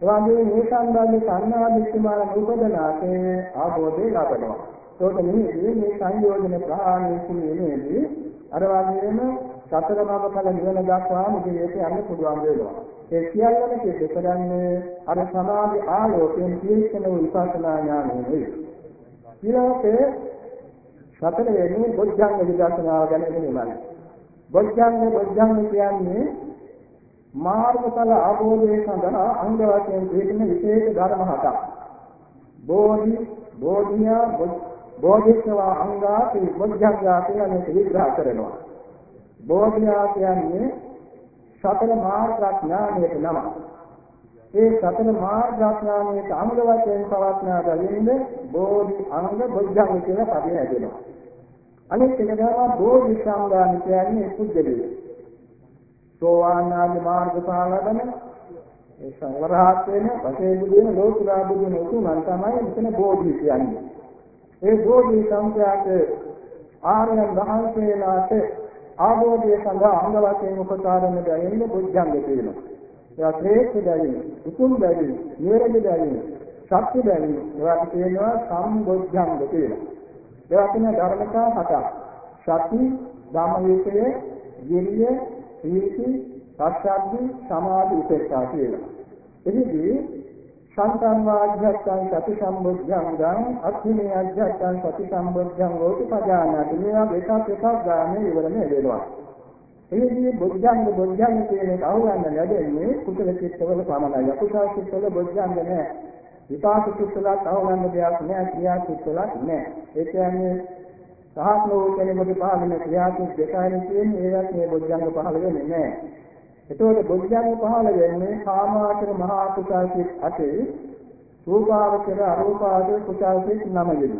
ඒ වගේම මේ සම්බන්ධ සංනාදිස්මාන උපදනාසේ අවබෝධය ලබනවා ඒකට මේ මේ සංයෝජන ප්‍රහාණය කිරීමේදී අර වගේම සතර මඟ ඵල නිවන දක්වා මුදියට යන්න පුළුවන් වෙනවා. ඒ සියල්ලම සිද්ධ කරන්නේ අර සමාධි ආලෝකයෙන් තීක්ෂණ වූ විපස්සනා ඥානයයි. ඊළඟට සතර වෙනි බොද්ධංග විදර්ශනාව ගැන ඉගෙනගන්න. බොද්ධංග බොද්ධංග කියන්නේ මාර්ගඵල අවබෝධය සඳහා අංග වශයෙන් පිළිගන්න විශේෂ ධර්ම හතක්. බෝධි, බෝධිය, බෝධිසවා අංගාති බොද්ධංගා කියන විග්‍රහ කරනවා. බෝධියා කියන්නේ සතර මාර්ග ඥානයට නම. ඒ සතර මාර්ග ඥානයට අංග වශයෙන් පවත්නා දෙන්නේ බෝධි අංග බොද්ධංග කියලා පදේ හැදෙනවා. අනෙක් එක තමයි බෝධි සංගාන කියන්නේ පුජ්‍යලිය. සෝවාන් ආදී මාර්ග පාලන ඒ සංවරහත් වෙන පසේ බුදුන ලෝකුරා බුදුන උතුමන් තමයි මෙතන බෝධි කියන්නේ. ඒ බෝධි සංඛ්‍යාත ආර්යයන් වහන්සේලාට ආභෝධය සඳහා අංග වශයෙන් උපකාරණ දෙන්නේ බුද්ධංග කියනවා. ඒවා ශ්‍රේෂ්ඨ දෙන්නේ, උතුම් දෙන්නේ, නිවැරදි දෙන්නේ, සත්‍ය දෙන්නේ. ඒවා කියනවා සම්බුද්ධංග කියලා. ඒවා කියන ධර්මතා හතක්. සති, ධම්මවිචය, විරිය, සීති, පස්සද්ධි, සමාධි, උපේක්ෂා කියලා. එහිදී සංකම් වාජ්ජත්තං සති සම්බුද්ධං අත්ථිනේ අජ්ජත්තං සති සම්බුද්ධං හෝති පජානාති මේවා එකක් එකක් ගානේ ඉවරම වෙනවා එහිදී බුද්ධංග බුද්ධංග කියන එක අහුගන්න ලැබෙන්නේ කුසල චිත්තවල පමණයි අකුසල චිත්තවල බුද්ධංග නෑ විපාක චිත්තවල අහුගන්න දෙයක් නෑ ක්‍රියා චිත්තවල නෑ ඒ කියන්නේ සාහත්නෝ කෙනෙකුට පහළ ක්‍රියා චිත්ත දෙකයි කියන්නේ ඒවත් මේ බුද්ධංග පහළ වෙන්නේ නෑ එතකොට බුද්ධඥ පහළ වෙන්නේ කාමාචර මහා කුසල්සිත අතේ රූපාවචර අරූපාවචර කුසල්සිත නමයි.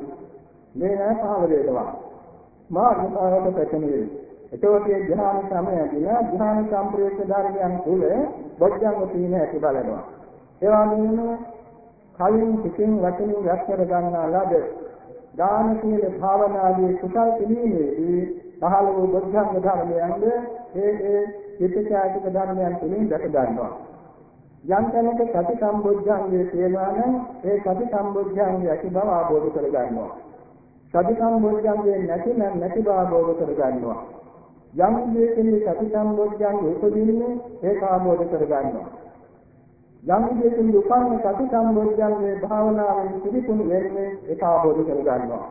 මේ නෑ පහළ වෙනවා. මාර්ගපාරක පැතනෙයි. එතකොට මේ ධ්‍යාන සමයදී ධ්‍යාන සම්ප්‍රේත ධර්මයන් තුල බුද්ධඥ තීන ඇති බලනවා. ඒ වගේම කලින් සිතින් වචනින් රැස් කර ගන්නා ලද දාන සීල භාවනාදී කුසල් පිළිමේදී පහළ වූ බුද්ධංග ධර්මයන්ද ඒ ඒ චිත්තචෛතසික ධර්මයන් තුලින් දැක ගන්නවා. යම් තැනක සති සම්බුද්ධංගයේ තියෙනවා නම් ඒ සති සම්බුද්ධංගයේ ඇති බව අවබෝධ කර ගන්නවා. සති සම්බුද්ධංගයේ නැති නම් නැති බව අවබෝධ කර ගන්නවා. යම් දෙයකින් සති සම්බුද්ධංගයේ උපදින්නේ ඒක අවබෝධ කර ගන්නවා. යම් දෙයකින් උපන්න සති සම්බුද්ධංගයේ භාවනාවෙන් පිළිපුණු වෙන්නේ ඒක අවබෝධ කර ගන්නවා.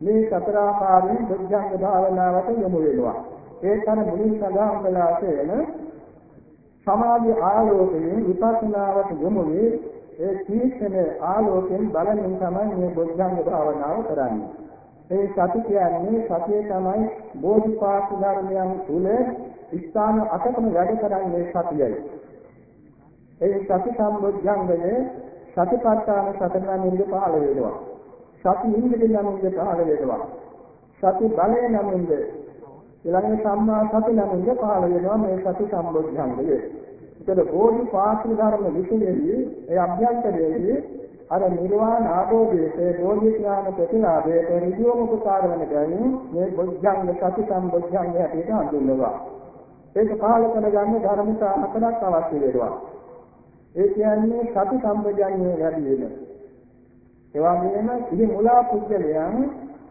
මේ සතර ආකාරයෙන් බුද්ධංග භාවනාවට යොමු වෙනවා. ඒකන මුලින් සඳහන් කළාසේන සමාධි ආලෝකයෙන් විපස්සනාවට යොමු වේ ඒ තීක්ෂණ ආලෝකයෙන් බලමින් තමයි මේ බොද්ධංග භාවනාව කරන්නේ. ඒ සති කියන්නේ සතිය තමයි බෝධිපාක්ෂ ධර්මයන් තුල ස්ථාන අටකම වැඩ කරන්නේ සතියයි. ඒ සති සම්බොධ්‍යංගයේ සතිපට්ඨාන සතරනමින්ද පහළ වෙනවා. සති ඉන්ද්‍රිය නමින්ද පහළ වෙනවා. සති බලය නමින්ද ඊළඟට සම්මා සති නමින්ද පහළ වෙනවා මේ සති සම්බොධ්‍යංගය. ඒතර බෝධිපාක්ෂ ධර්ම විශේෂයේ ඒ අභ්‍යන්තරයේදී අර නිර්වාණ ආභෝධයේ බෝධි ඥාන ප්‍රතිලාභයේ ඍජුවම උපකාර වන බැවින් මේ බොද්ධංග සති සම්බොද්ධංග හැටියට හඳුන්වනවා. ඒක පහළ කරගන්න ධර්මතා හතරක් අවශ්‍ය වෙනවා. ඒ කියන්නේ සති සම්බොද්ධංගයේ වැඩි වෙන. ඒ වගේම ඉහි මුලා පුද්ගලයන්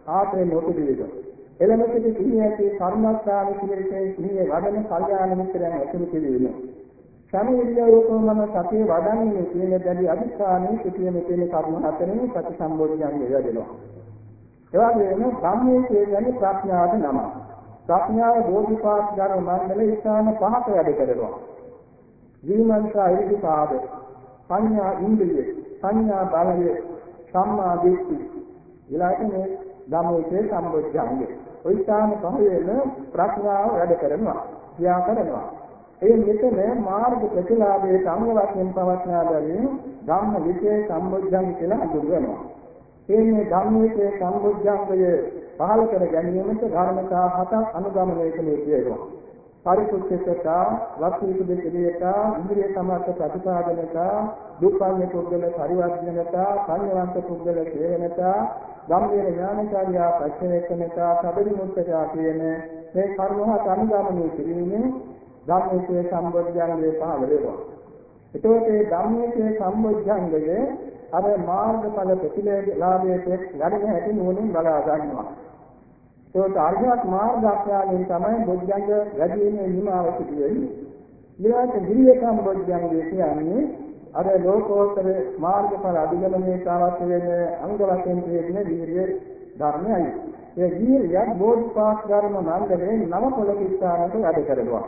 ආත්මේ නොපිළිවෙල. එළමෙති සිහියේදී කර්මස්ථාන සිහියේ සිහියේ වදන කල්යාණ මිත්‍රයන් ඇතුළු කිරීම. සමීරියවකම මම සතිය වඩන්නේ කියන දැඩි අධිෂ්ඨානයේ සිටින මෙතන කර්ම හතරෙන් සති සම්බෝධියන්නේ වැඩෙනවා. ඒ වගේම සම්මේ කියන්නේ ප්‍රඥාවට නම. ප්‍රඥාව බෝධිපාක් ධර්ම මණ්ඩලයේ ස්ථාන පහක වැඩ කරනවා. විමර්ශා ඉරිපාද, පඤ්ඤා ඉන්ද්‍රිය, සංඥා බලය, සම්මා දිට්ඨි. ඊළඟට මේ ධම්මයේ සම්බොධ්‍යංගය. ওই ස්ථාන පහේම ප්‍රඥාව වැඩ කරනවා. ක්‍රියා කරනවා. ඒ මෙතන මාර්ග ප්‍රතිලාභයේ සංග වශයෙන් පවස්නා බැවින් ධම්ම විචේ සම්බුද්ධං කියලා හඳුන්වනවා. එන්නේ ධම්ම විචේ සම්බුද්ධංගය පහල කර ගැනීමට ධර්මතා හතක් අනුගමනය කළේ කියනවා. පරිසුච්චකතා, වක්ඛීපදේශේතා, ඉන්ද්‍රිය සමර්ථ ප්‍රතිපාදනතා, දුක්ඛඤ්ඤ පුද්ගල පරිවර්ජනතා, සංයවන්ත පුද්ගල සේවනතා, ධම්මයේ ඥානචාර්යා පච්චවේකනතා, සබරිමුත්තතා කියන මේ කර්ම හත අනුගමනය කිරීමෙන් ධම්මයේ සම්බොධ්‍යංගයේ පහළ වෙනවා. එතකොට මේ ධම්මයේ සම්බොධ්‍යංගයේ අර මාර්ගඵල ප්‍රතිලාභයේ වැඩෙන හැටි නුවණින් බලා ගන්නවා. ඒකට අර්ධවත් මාර්ගාඥාණයෙන් තමයි බොධ්‍යංග වැඩි වෙන නිමාව සිදුවෙන්නේ. ඊළඟට විරිය සම්බොධ්‍යංගය කියන්නේ අර ලෝකෝත්තර මාර්ගඵල අධිගමනයේ අවශ්‍ය වෙන අංග වශයෙන් තියෙන වීර්ය ධර්මයයි. ඒ වීර්යය බෝධිපාක් ධර්ම මාර්ගයේ නව පොළක ස්ථානට වැඩ කරනවා.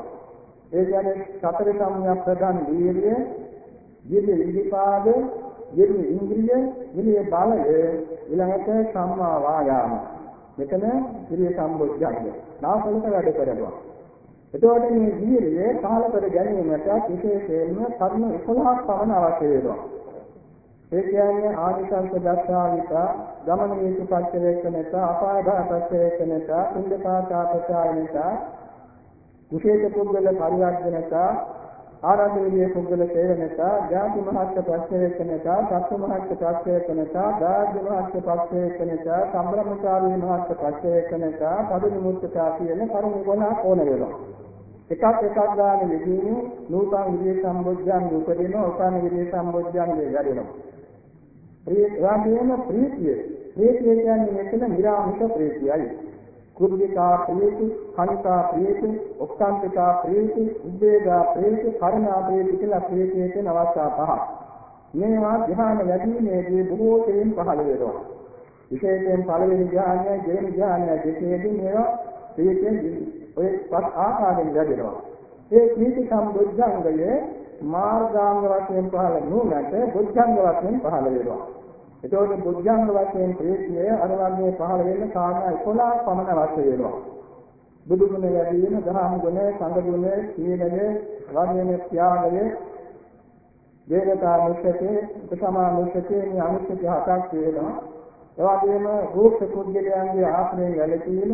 ඒ කියන්නේ සතර සම්‍යක් ප්‍රධාන වීර්ය, විරිය ඉදිපාද, විරිය ඉන්ද්‍රිය, විරිය බලය, ඊළඟට සම්මා වායාම. මෙතන විරිය සම්බොධ්‍යය. නාසලක වැඩ කරනවා. එතකොට මේ වීර්යය කාල කර ගැනීමට විශේෂයෙන්ම කර්ම 11ක් පමණ අවශ්‍ය වෙනවා. ඒ කියන්නේ ආනිසංස දස්සාවිත, ගමන වේතු පච්චවේකනත, අපාදා පච්චවේකනත, කුණ්ඩපාතා ප්‍රචාරණිත, විශේෂ පුද්ගල පරිවර්තනතා ආරම්භයේ පුද්ගල සේවනතා ජාති මහත්ක ප්‍රශ්නේකනතා සත්ව මහත්ක ප්‍රශ්නේකනතා දාර්ඝ මහත්ක ප්‍රශ්නේකනතා සම්බ්‍රහ්මචාරී මහත්ක ප්‍රශ්නේකනතා පදුනිමුත්තතා කියන කරුණු ගොනක් ඕන වෙනවා. එකක් එකක් ගන්න විදිහේ නූතන විදිහේ සම්බොධ්‍යංග උපදින උපාන විදිහේ සම්බොධ්‍යංග වැඩෙනවා. ප්‍රිය වාදේන ප්‍රීතිය. ප්‍රීතිය කියන්නේ මෙතන නිරාමිෂ ප්‍රීතියයි. කුරුලිකා ප්‍රීති, කනිකා ප්‍රීති, ඔක්කාන්තිකා ප්‍රීති, උද්වේගා ප්‍රීති, කරුණා ප්‍රීති කියලා ප්‍රීතියේ තියෙන අවස්ථා පහක්. මේවා ධ්‍යාන වැඩිීමේදී බොහෝ තෙයින් පහළ වෙනවා. විශේෂයෙන් පළවෙනි ධ්‍යානය, දෙවෙනි ධ්‍යානය දෙකේදී මේවා ප්‍රීතියෙන් ඔය පස් ආකාරයෙන් ලැබෙනවා. ඒ ප්‍රීති සම්බුද්ධංගයේ මාර්ගාංග වශයෙන් පහළ නුනට බුද්ධංග වශයෙන් පහළ වෙනවා. එතකොට බුද්ධංග වශයෙන් ප්‍රීතිය අර වගේ පහළ වෙන්න කාරණා 11ක් පමණ අවශ්‍ය වෙනවා. බුදු ගුණ වැඩි වෙන ධර්ම ගුණ, සංඝ ගුණ, සීලය, වගේම ත්‍යාගය, දේවතා මුක්තේ, උපසමා මුක්තේ මේ අනුස්සති හතක් වෙනවා. ඒ වගේම රූප කුද්ධලයන්ගේ ආශ්‍රයෙන් වැළකීම,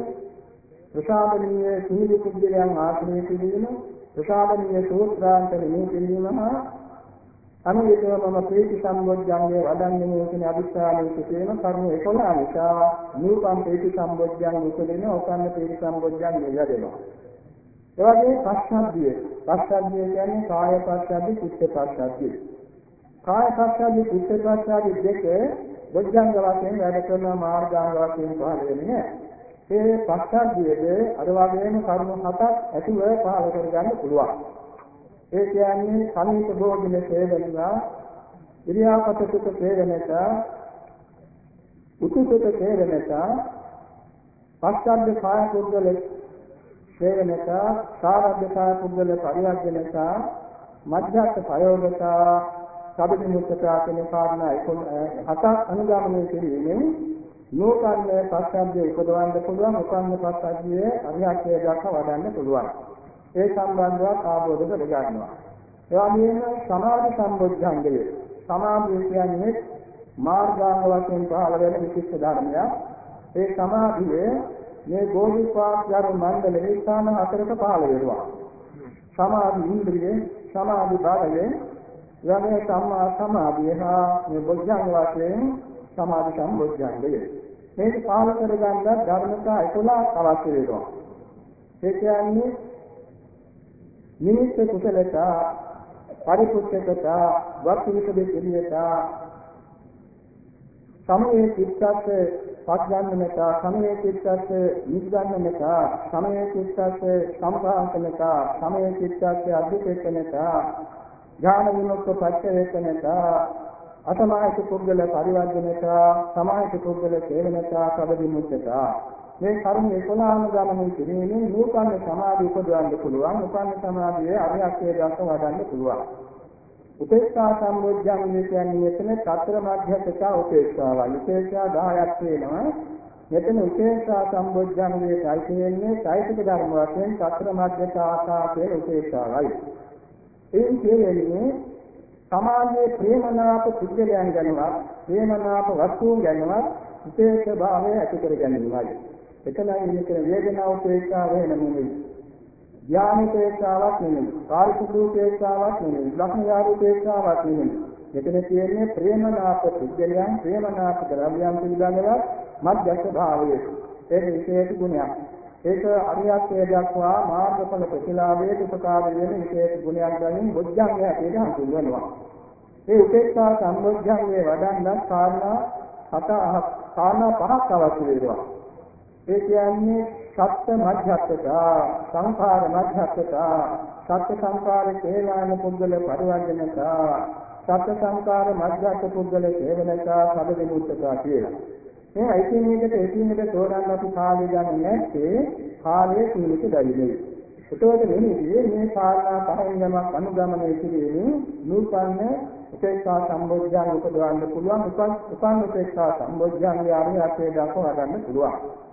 ප්‍රසාදනීය සීල කුද්ධලයන් ආශ්‍රය කිරීම, ප්‍රසාදනීය සූත්‍රාන්ත නිමේ කිරීම හා අනුවිතව මම ප්‍රීති සම්බොජ්ජංගේ වඩන්නේ මේ කියන අදිස්ථානයේ සිටින කර්ම 11 නිසා නූපම් ප්‍රීති සම්බොජ්ජං උපදින ඔකන්න ප්‍රීති සම්බොජ්ජං නියදෙනවා. ඒ වගේ පස්සද්ධිය. පස්සද්ධිය කියන්නේ කාය පස්සද්ධි, චිත්ත පස්සද්ධි. කාය පස්සද්ධි, චිත්ත පස්සද්ධි දෙක බොජ්ජංග වශයෙන් වැඩ කරන මාර්ගාංග වශයෙන් පහළ වෙන්නේ ඒ පස්සද්ධියේද අර වගේම කර්ම හතක් ඇතුව පහළ කරගන්න පුළුවන්. ඒ කියන්නේ සමීප භෝගින සේවනලා ඉරියාපත සුඛ සේවනත උතුසුඛ සේවනත පස්සද්ධ කාය පුද්ගල සේවනත සාරද්ධ කාය පුද්ගල පරිවර්ජනත මධ්‍යස්ථ ප්‍රයෝගතා සබ්බ මුත්තතා කියන කාරණා හතක් අනුගමනය කිරීමෙන් නෝකන්නේ පස්සද්ධිය උපදවන්න පුළුවන් උපන්න පස්සද්ධියේ අරිහත්ය දක්වා වඩන්න පුළුවන්. ඒ සම්බන්ධව ආબોධ කර ගන්නවා ඒ වගේම සමාධි සම්බොධ්‍යංගය සමාධිය කියන්නේ මාර්ගාංග වශයෙන් පහළ වෙන විශිෂ්ට ධර්මයක් ඒ සමාධියේ මේ බෝධිපාක්ෂර මණ්ඩලයේ ස්ථාන හතරක පහළ වෙනවා සමාධි ඉන්ද්‍රියේ සමාධි භාවයේ යන්නේ සම්මා සමාධිය හා මේ බොද්ධංග වශයෙන් සමාධි සම්බොද්ධංගය. මේක පාල කරගන්න ධර්මතා 11ක් අවශ්‍ය වෙනවා. ඒ කියන්නේ නිමිත්ත කුසලතා පරිපුච්ඡකතා වක්තිවික දෙවියතා සමයේ චිත්තස්ස පස්ගන්නනතා සමයේ චිත්තස්ස නිග්ගන්නනතා සමයේ චිත්තස්ස සම්පාංකනතා සමයේ චිත්තස්ස අධිපේතනතා ඥාන විමුක්ත පච්චවේතනතා අසමාහිත පුද්ගල පරිවර්ජනතා සමාහිත පුද්ගල සේවනතා කබදිමුත්තතා මේ කර්ම 11ම ගමනින් කිරීමෙන් නූපන්න සමාධිය උපදවන්න පුළුවන්. උපන්න සමාධියේ අරියක්ෂය දක්ව වඩන්න පුළුවන්. උපේක්ෂා සම්බොධ්‍යං කියන්නේ මෙතන සතර මධ්‍යස්ථා උපේක්ෂාවයි. උපේක්ෂා 10ක් වෙනවා මෙතන උපේක්ෂා සම්බොධ්‍යංගේ සයිති වෙන්නේ සයිතික ධර්ම වශයෙන් සතර මධ්‍යස්ථා ආකාර කියන උපේක්ෂාවයි. එයින් කියන්නේ සමාජයේ ප්‍රේමනාප පුද්ගලයන් ගැනවත් ප්‍රේමනාප වස්තුන් ගැනවත් විශේෂ භාවය ඇති කර ගැනීමයි. එතනයි මේක වේදනාව උපේක්ෂාව වෙන නෙමෙයි. ඥාන උපේක්ෂාවක් නෙමෙයි. කාර්යික උපේක්ෂාවක් නෙමෙයි. ලක්ෂණ උපේක්ෂාවක් නෙමෙයි. මෙතන කියන්නේ ප්‍රේමනාප පුද්ගලයන් ප්‍රේමනාප ද්‍රව්‍යයන් පිළිබඳව මධ්‍යස්ථ භාවය. ඒක විශේෂ ගුණයක්. ඒක අරියත්වය දක්වා මාර්ගඵල ප්‍රතිලාභයේ උපකාර වෙන විශේෂ ගුණයක් ගනින් බොජ්ජංගය හැටියට හඳුන්වනවා. මේ උපේක්ෂා සම්බොජ්ජංගයේ වඩන්න කාරණා හත කාරණා පහක් අවශ්‍ය වෙනවා. ඒ කියන්නේ සත්‍ය මධ්‍යස්ථතා, සංඛාර මධ්‍යස්ථතා, සත්‍ය සංඛාර කේලාන පුද්ගල පරිවර්ජනතා, සත්‍ය සංඛාර මධ්‍යස්ථ පුද්ගල සේවනතා, සබ්බ විමුක්තතා කියලා. මේ අයිතින් එකට එකින් එක තෝරන්න අපි කාලය ගන්න නැත්තේ කාලයේ සීමිත බැරිනේ. ඒකෝද නෙමෙයි මේ කාරණා පහෙන් යමක් අනුගමනය කිරීමෙන් නූපන්න උපේක්ෂා සම්බොධ්‍යංග උපදවන්න පුළුවන් උපන් උපන් උපේක්ෂා සම්බොධ්‍යංග ආර්යත්වයට දක්වා ගන්න පුළුවන්.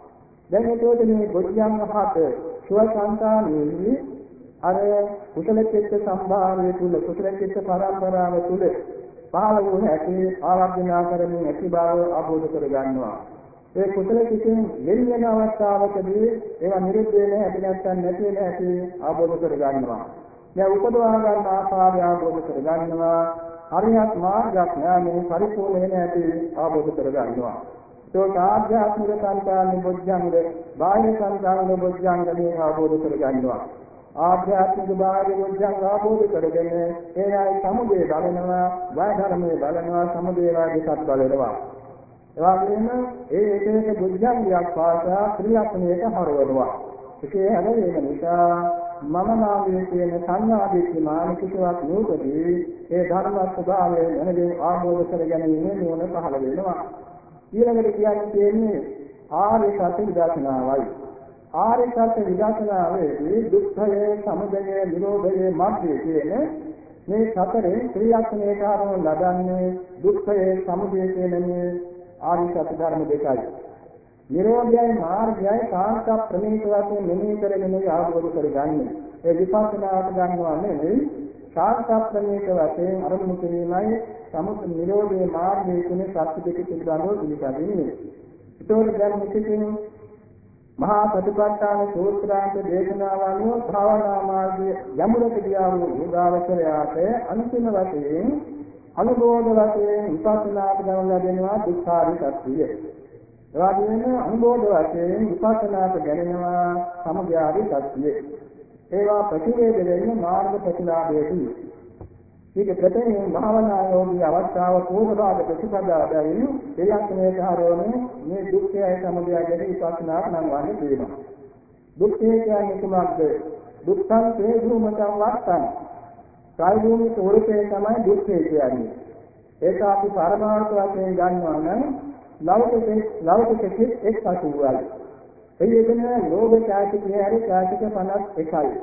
දැන් ඒකෝද මේ බොධ්‍යංග හත සුවසංතානෙහි අර කුසල චිත්ත සම්භාවය තුල කුසල චිත්ත පරම්පරාව තුල පහළ වූ හැටි ආරාධනා කරමින් ඇති බව අවබෝධ කර ගන්නවා. ඒ කුසල කිසිම වෙන වෙන අවස්ථාවකදී ඒවා නිරුද්ධ වෙන හැටි නැත්නම් නැති වෙන හැටි අවබෝධ කර ගන්නවා. දැන් උපදවා ගන්න ආකාරය අවබෝධ කර ගන්නවා. හරියට මාර්ගයක් ඥානෙ පරිපූර්ණ වෙන හැටි අවබෝධ කර ගන්නවා. ඒක ආධ්‍යාත්මික සංකාරණ බොජ්ජංග, බාහ්‍ය සංකාරණ බොජ්ජංගනේ අවබෝධ කර ගන්නවා. ආධ්‍යාත්මික භාවය මුද්දන් ආબોධ කරගෙන ඒ ආයි සමුදේ බලනවා වය ධර්මයේ බලනවා සමුදේ වාදිකත් බලනවා. එවාගෙම ඒ එක එක බුද්ධංගයක් පාසා ක්‍රියාත්මකයට හරවනවා. ඒකේ හැදෙන නිසා මම නාමයේ කියන සංඥාදික මානසිකවක් නූපදී ඒ ධර්ම ස්වභාවය මනදී ආબોධ කර ගැනීම නුවණ පහළ වෙනවා. ඊළඟට කියන්නේ ආර්ය සත්‍ය විදර්ශනාවයි ආර්ය සත්‍ය විදර්ශනාවේදී දුක්ඛය, සමුදය, නිරෝධය, මාර්ගය කියන මේ සතරේ ක්‍රියාත්මකයට ආරම්භ ලබන්නේ දුක්ඛය, සමුදය කියන මේ ආර්ය සත්‍ය ධර්ම දෙකයි. නිරෝධයයි මාර්ගයයි කාන්ත ප්‍රණීත වශයෙන් මෙනෙහි කරගෙන අවබෝධ කරගන්නේ. ඒ විපස්සනාවට ගන්නවා නෙවෙයි කාන්ත ප්‍රණීත වශයෙන් අරමුණු කිරීමයි සමුදය නිරෝධයේ මාර්ගයේ කියන සත්‍ය දෙක පිළිබඳව පිළිපදින්නේ. ඒතකොට දැන් මෙතකින් මහා සතිපට්ඨාන සූත්‍රාන්ත දේශනාව අනුව භාවනා මාර්ගයේ යමුරට ගියා වූ යෝගාවචරයාට අන්තිම වශයෙන් අනුබෝධ වශයෙන් විපස්සනාට ගමන ලැබෙනවා දුක්ඛාරි සත්‍යය. එවාගෙම අනුබෝධ වශයෙන් විපස්සනාට ගැනෙනවා සමග්‍යාරි සත්‍යය. ඒවා ප්‍රතිවේද වෙන්නේ මාර්ග ප්‍රතිලාභයේදී මේක ප්‍රථමයෙන් භාවනා යෝගී අවස්ථාව කෝපදාද ප්‍රතිපදා බැවින් දෙයක්නේ කාරෝනේ මේ දුක්ඛය සමුදය ගැන විපස්සනාක් නම් වන්නේ කියනවා. දුක්ඛය කියන්නේ කුමක්ද? දුක්ඛං තේ භූමතං වත්තං. කාය භූමි තෝරකේ තමයි දුක්ඛය කියන්නේ. ඒක අපි පරමාර්ථ වශයෙන් ගන්නවා නම් ලෞකික ලෞකික එක් අසුවයි. එයි එදෙන ලෝභ චෛතසිකය හරි චෛතසික 51යි.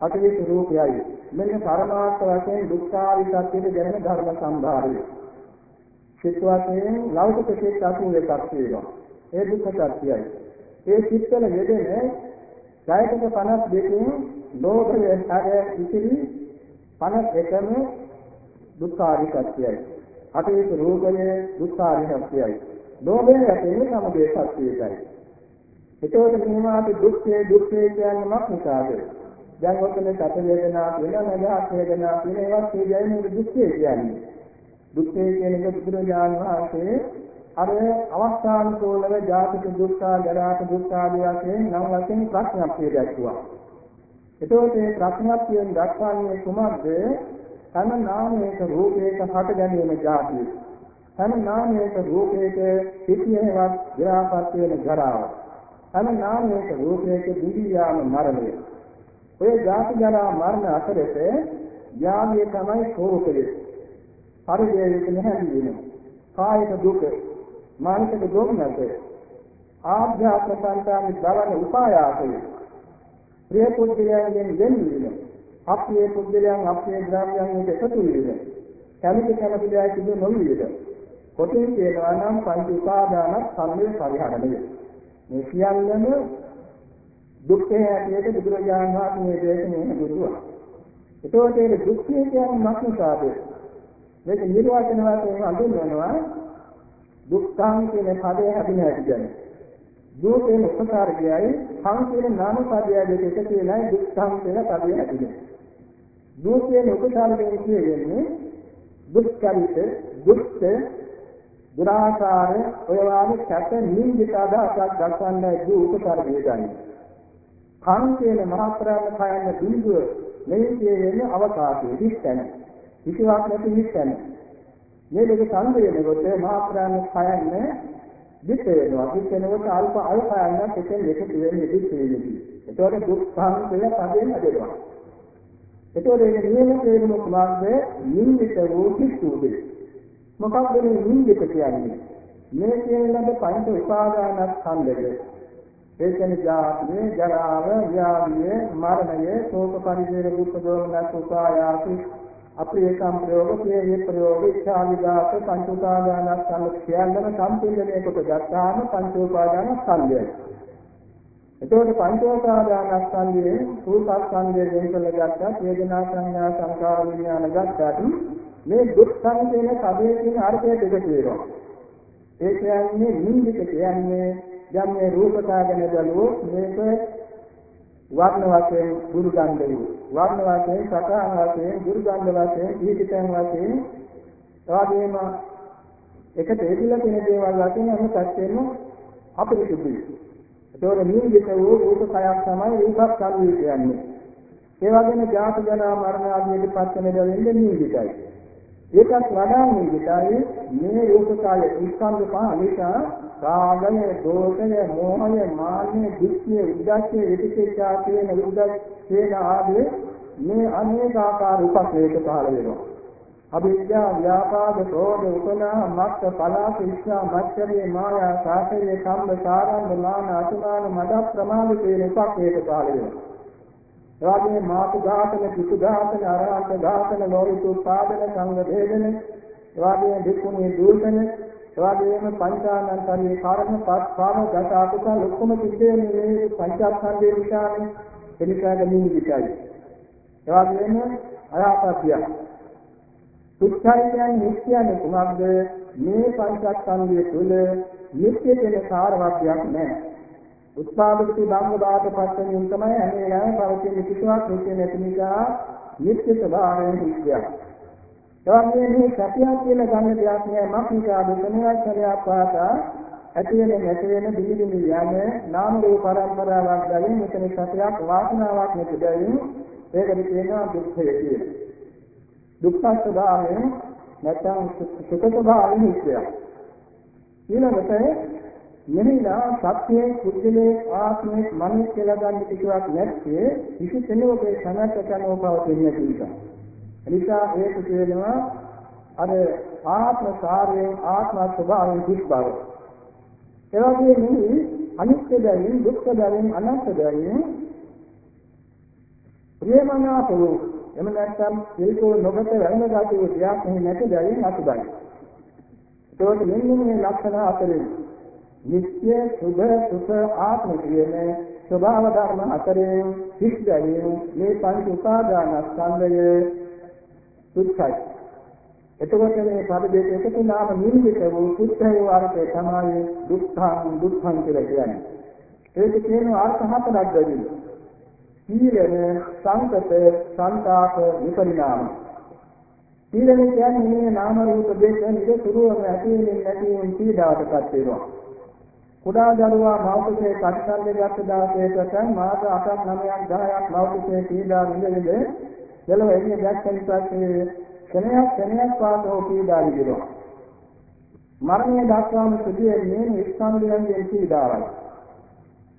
අතිවිශ රූපයයි. මෙන්න පරමාර්ථ වශයෙන් දුක්ඛාරි සත්‍යයේ දැනෙන ධර්ම සම්භාරය. සිත් වශයෙන් ලෞකික සිත් 81ක් තියෙනවා. ඒ දුක්ඛ සත්‍යයයි. ඒ සිත්වල යෙදෙන ඡායතක 52කින් ලෝභය හර ඉතිරි 51ම දුක්ඛාරි සත්‍යයයි. අතිවිශ රූපයේ දුක්ඛාරි සත්‍යයයි. ලෝභය ඇතිවෙන්නේ සමුදය සත්‍යයයි. එතකොට මේවාට දුක්ඛේ දුක්ඛේ කියන්නේ මොකක් නිසාද? දැන් ඔතන සැප වේදනා කියන නගහත් වේදනා කියන ඒවා කියන්නේ දුක්ඛේ කියන්නේ. දුක්ඛේ කියන එක බුදුරජාණන් වහන්සේ අර අවස්ථානුකූලව ජාතික දුක්ඛ, ජරාක දුක්ඛ ආදී වශයෙන් නම් වශයෙන් ප්‍රඥාප්තිය දැක්වුවා. එතකොට මේ ප්‍රඥාප්තියෙන් දක්වන්නේ කුමක්ද? තම නාමයක රූපයක හට ගැනීම ජාතිය. තම නාමයක රූපයක සිටියේවත් විරාපත් වෙන ජරාව. තම නාමයක රූපයක දිවියාම මරණය. ඔය ජාති ජරා මරණ අතරේ යාමිය තමයි ස්වરૂපය. පරිදේයක නැහැදීම. කායික දුක, මානසික දුක නැත. ආධ්‍යාත්ම සංතාන දරන උපායාසය. ප්‍රිය පුද්ගලයන්ගෙන් වෙන්වීම. අප්‍රිය පුද්ගලයන් අප්‍රිය ද්‍රව්‍යයන් එකතු වීම. කැමති කැමති දෑ සිදු නොවීම. කොටින් කියනවා නම් පංච උපාදාන සම්මේ පරිහරණය. මේ සියල්ලම දුක්ඛය ඇටියට බුදුරජාණන් වහන්සේ මේ දේශනේ දුරුවා. ඒතකොට මේ දුක්ඛය කියන්නේ මොකක්ද? මේක නිර්වචන වශයෙන් හඳුන්වනවා දුක්ඛං කියන පදේ හැදින හැටි ගැන. දුකේ උපකාරකයයි සං කියන නාම පදය දෙක එක කියලායි දුක්ඛං කියන පදේ හැදිනේ. දුකේ උපකාරකයෙන් කියන්නේ දුක්ඛරිත දුක්ඛ දුරාකාර ඔය වාගේ සැප නින්දිත අදහසක් දක්වන්නයි දු උපකාරකය ගන්නේ. කං කියන මහප්‍රාණ කයන්න බිඳුව මේ කියන්නේ අවකාශයේ දිස්තන. කිසිවක් නැති දිස්තන. මේ දෙක සංවේදනකොට මහප්‍රාණ කයන්න දිස් වෙනවා. දිස් වෙනකොට අල්ප අල්පයන් දෙකෙන් එකතු වෙන්නේ දිස් වෙන්නේ. ඒතකොට දුක්ඛං කියලා පදයෙන් හදනවා. ඒතකොට මේ නියම තේරුම කුමක්ද? නින්දිත වූ කිසුදේ. මොකක්ද මේ නින්දිත කියන්නේ? මේ කියන ලද පංච උපාදානස්කන්ධය ඒ කියන්නේ ජාතිය, ජරාව, ව්‍යාධිය, මරණය, ශෝක පරිදේර දුක් දෝමනස් උපායාසි අපේ සංප්‍රයෝග, ප්‍රේ ප්‍රයෝග, ඉච්ඡා විදාත, පංච උපාදාන ස්කන්ධ කියන්නම සම්පූර්ණණය කොට ගත්තාම පංච උපාදාන ස්කන්ධයයි. එතකොට පංච උපාදාන ස්කන්ධයේ රූපස්කන්ධය වෙන කළ ගත්තා, වේදනා සංඥා සංකාර විඥාන ගත්තාට මේ දුක් සංකේන කඩේ තියෙන අර්ථය දෙක තියෙනවා. ඒ කියන්නේ නින්දිත කියන්නේ දැන් මේ රූපකාගෙන බැලුවොත් මේක වර්ණ වශයෙන් දුර්ගන්ධය වර්ණ වශයෙන් සකහන් වශයෙන් දුර්ගන්ධ වශයෙන් දීපිතන් වශයෙන් එවාගෙම එකට ඒදිලා තියෙන දේවල් වශයෙන් අන්න පැත්තෙන්න අපිරිසුදුයි ඒතකොට නිවිත වූ රූපකයක් තමයි රූපස්කන්ධය කියන්නේ. ඒ වගේම ජාත ජනා මරණ ආදී පස්සෙන දෙවෙන්නේ නිවිතයි ඒකත් වඩා නිවිතයි මේ රූපකාය ස්කන්ධ පහ නිසා රාගය, දෝෂය, මෝහය, මාන්නය, දික්ඛය, උද්ධච්චය, විචිකිච්ඡා කියන උද්දච්ච කියන ආදී මේ අනේක ආකාර උපක්‍රේත පහළ වෙනවා. අවිද්‍යා, ව්‍යාපාද, ක්‍රෝධ, උපනා, මක්ඛ, පලාස, ඉච්ඡා, මච්චරිය, මායා, සාසරිය, කම්ම, සාරම්භ, මාන, අසුමාන, මද ප්‍රමාද කියන උපක්‍රේත පහළ වෙනවා. එවාගේ මාතු ඝාතන, පිසු ඝාතන, අරහන්ත ඝාතන, ලෝහිත උත්පාදන, සංඝ වේදන, එවාගේ දුක්ඛුනේ දූෂණ එවාගේම පංචානන්තරයේ කාරණ පස්පාන දස අකුසල ඔක්කොම සිද්ධ වෙන්නේ මේ පංචස්කන්ධය නිසානේ. ඒ නිසා ගැනීම විචාරය. එවාගේම අයාපත්‍ය. සුඛයි කියන්නේ නිත්‍යන්නේ කුමක්ද? මේ පංචස්කන්ධය තුල නිත්‍ය දෙන කාර්යයක් නැහැ. උත්පාදකති බංග බාට පස්සෙන් තමයි හැම වෙලාවෙම පවතින කිසිවක් නිත්‍ය නැති නිසා නිත්‍ය ස්වභාවයෙන් හිතියක්. එවන්නේ මේ සතිය කියලා ගන්න දෙයක් නෑ මක් නිසාද සමයච්චරයක් පාසා ඇති වෙන නැති වෙන දිවිදිවි යන්නේ නාම රූප පරම්පරාවක් ගලින් මෙතන සතියක් වාසනාවක් නැති බැවින් ඒකද කියනවා දුක්ඛය කියලා. දුක්ඛ ස්වභාවයෙන් නැත්නම් සුඛ ස්වභාවයෙන් හිතයක්. ඊළඟට මෙහිලා සත්‍යයේ කුද්ධලේ ආත්මයේ මනස කියලා ගන්න කිසිවක් නැත්තේ කිසි කෙනෙකුගේ සමර්ථකනෝ පවතින්නේ නැහැ. එනිසා ඒක කියනවා අර ආත්ම සාරයෙන් ආත්ම ස්වභාවයෙන් දුක් බව. ඒ වගේ නෙවෙයි අනිත්‍ය බැවින් දුක්ඛ බැවින් අනාත්ම බැවින් ප්‍රියමනාප වූ එම නැත්නම් පිළිකෝ නොගත වැළඳ ගතිය ක්‍රියාත්මක නැති බැවින් අසුබයි. ඒකට මෙන්න මේ ලක්ෂණ අතරින් නිත්‍ය සුභ සුඛ ආත්ම කියන ස්වභාව ධර්ම අතරින් සිද්ධයෙන් මේ පංච උපාදානස්කන්ධය තුච්චයි. එතකොට මේ පද දෙක එකතු නාම නිර්මිත වූ සුද්ධය වර්ගය තමයි දුක්ඛං දුක්ඛං කියලා කියන්නේ. ඒක කියන අර්ථ හතරක් දෙන්නේ. සීලන සංකත සංතාප විපරිණාම. සීලන කියන්නේ මේ නාම රූප දෙක නිරතුරුවම ඇති වෙනින් නැති වෙනින් පීඩාවටපත් වෙනවා. කුඩා දරුවා මව්කුසේ කට්ටල්ලේ ගත දාසයකට මාස 8ක් 9ක් 10ක් මව්කුසේ පීඩා විඳින්නේ දෙලොව එන්නේ දැක්කන් පස්සේ ක්ෂණයක් ක්ෂණයක් පාසෝ පීඩා විඳිනවා. මරණය දක්වාම සිදුවෙන්නේ මේ ස්කන්ධයන්ගේ පීඩාවයි.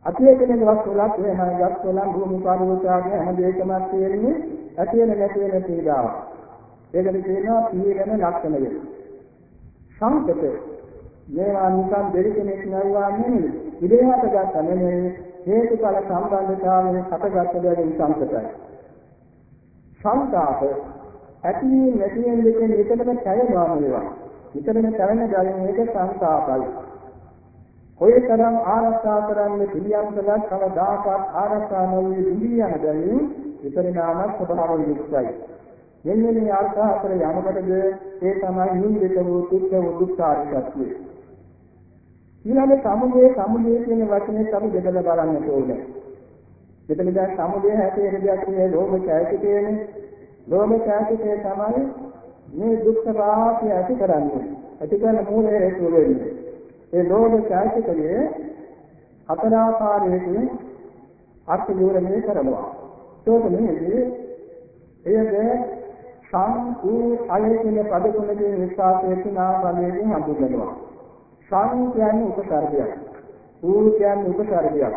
අතිරේකනේ වස්තුලක් වෙනයි වස්තුලන් භූමි පරිවර්තනය හැම දෙයකම තියෙන්නේ ඇති වෙන නැති වෙන පීඩාව. ඒකට කියනවා පීඩන ලක්ෂණය. සංකත මේවා නිකන් දෙවි කෙනෙක් නරුවා නෙමෙයි. ඉදේහට ගත්ත නෙමෙයි හේතුඵල සම්බන්ධතාවයෙන් හටගත්ත දෙයක් සංකතයි. සංකාප ඇති නැති වෙන දෙකෙන් විතරම කැයනවා මේවා. විතරම කැවෙන ගායන එක සංකාපයි. කොයිතරම් ආරක්ෂා කරන්න පිළියම් කළත් කවදාකවත් ආරක්ෂා නොවී දිවි යන බැවින් විපරිණාම ස්වභාවයෙන් යුක්තයි. මෙන්න මේ අර්ථ අතර යමකටද ඒ තමයි නින්දිත වූ තුච්ච වූ දුක්ඛාරිකත්වය. ඊළඟ සමුදේ සමුදේ කියන වචනේ අපි බෙදලා බලන්න ඕනේ. මෙතන දැන් සමුදේ හැටේ දෙයක් මේ ලෝභ චෛතසිකයනේ. ලෝභ චෛතසිකය තමයි මේ දුක්ඛ රාශිය ඇති කරන්නේ. ඇති කරන මූල හේතුව වෙන්නේ. ඒ ලෝභ චෛතසිකයේ හතර ආකාරයකින් අර්ථ විවරණය කරනවා. ඒක නෙමෙයි එයද සම් වූ අයකින පද තුනකින් විශ්වාසයේ තුනා බලයෙන් හඳුන්වනවා. සම් කියන්නේ උපසර්ගයක්. වූ කියන්නේ උපසර්ගයක්.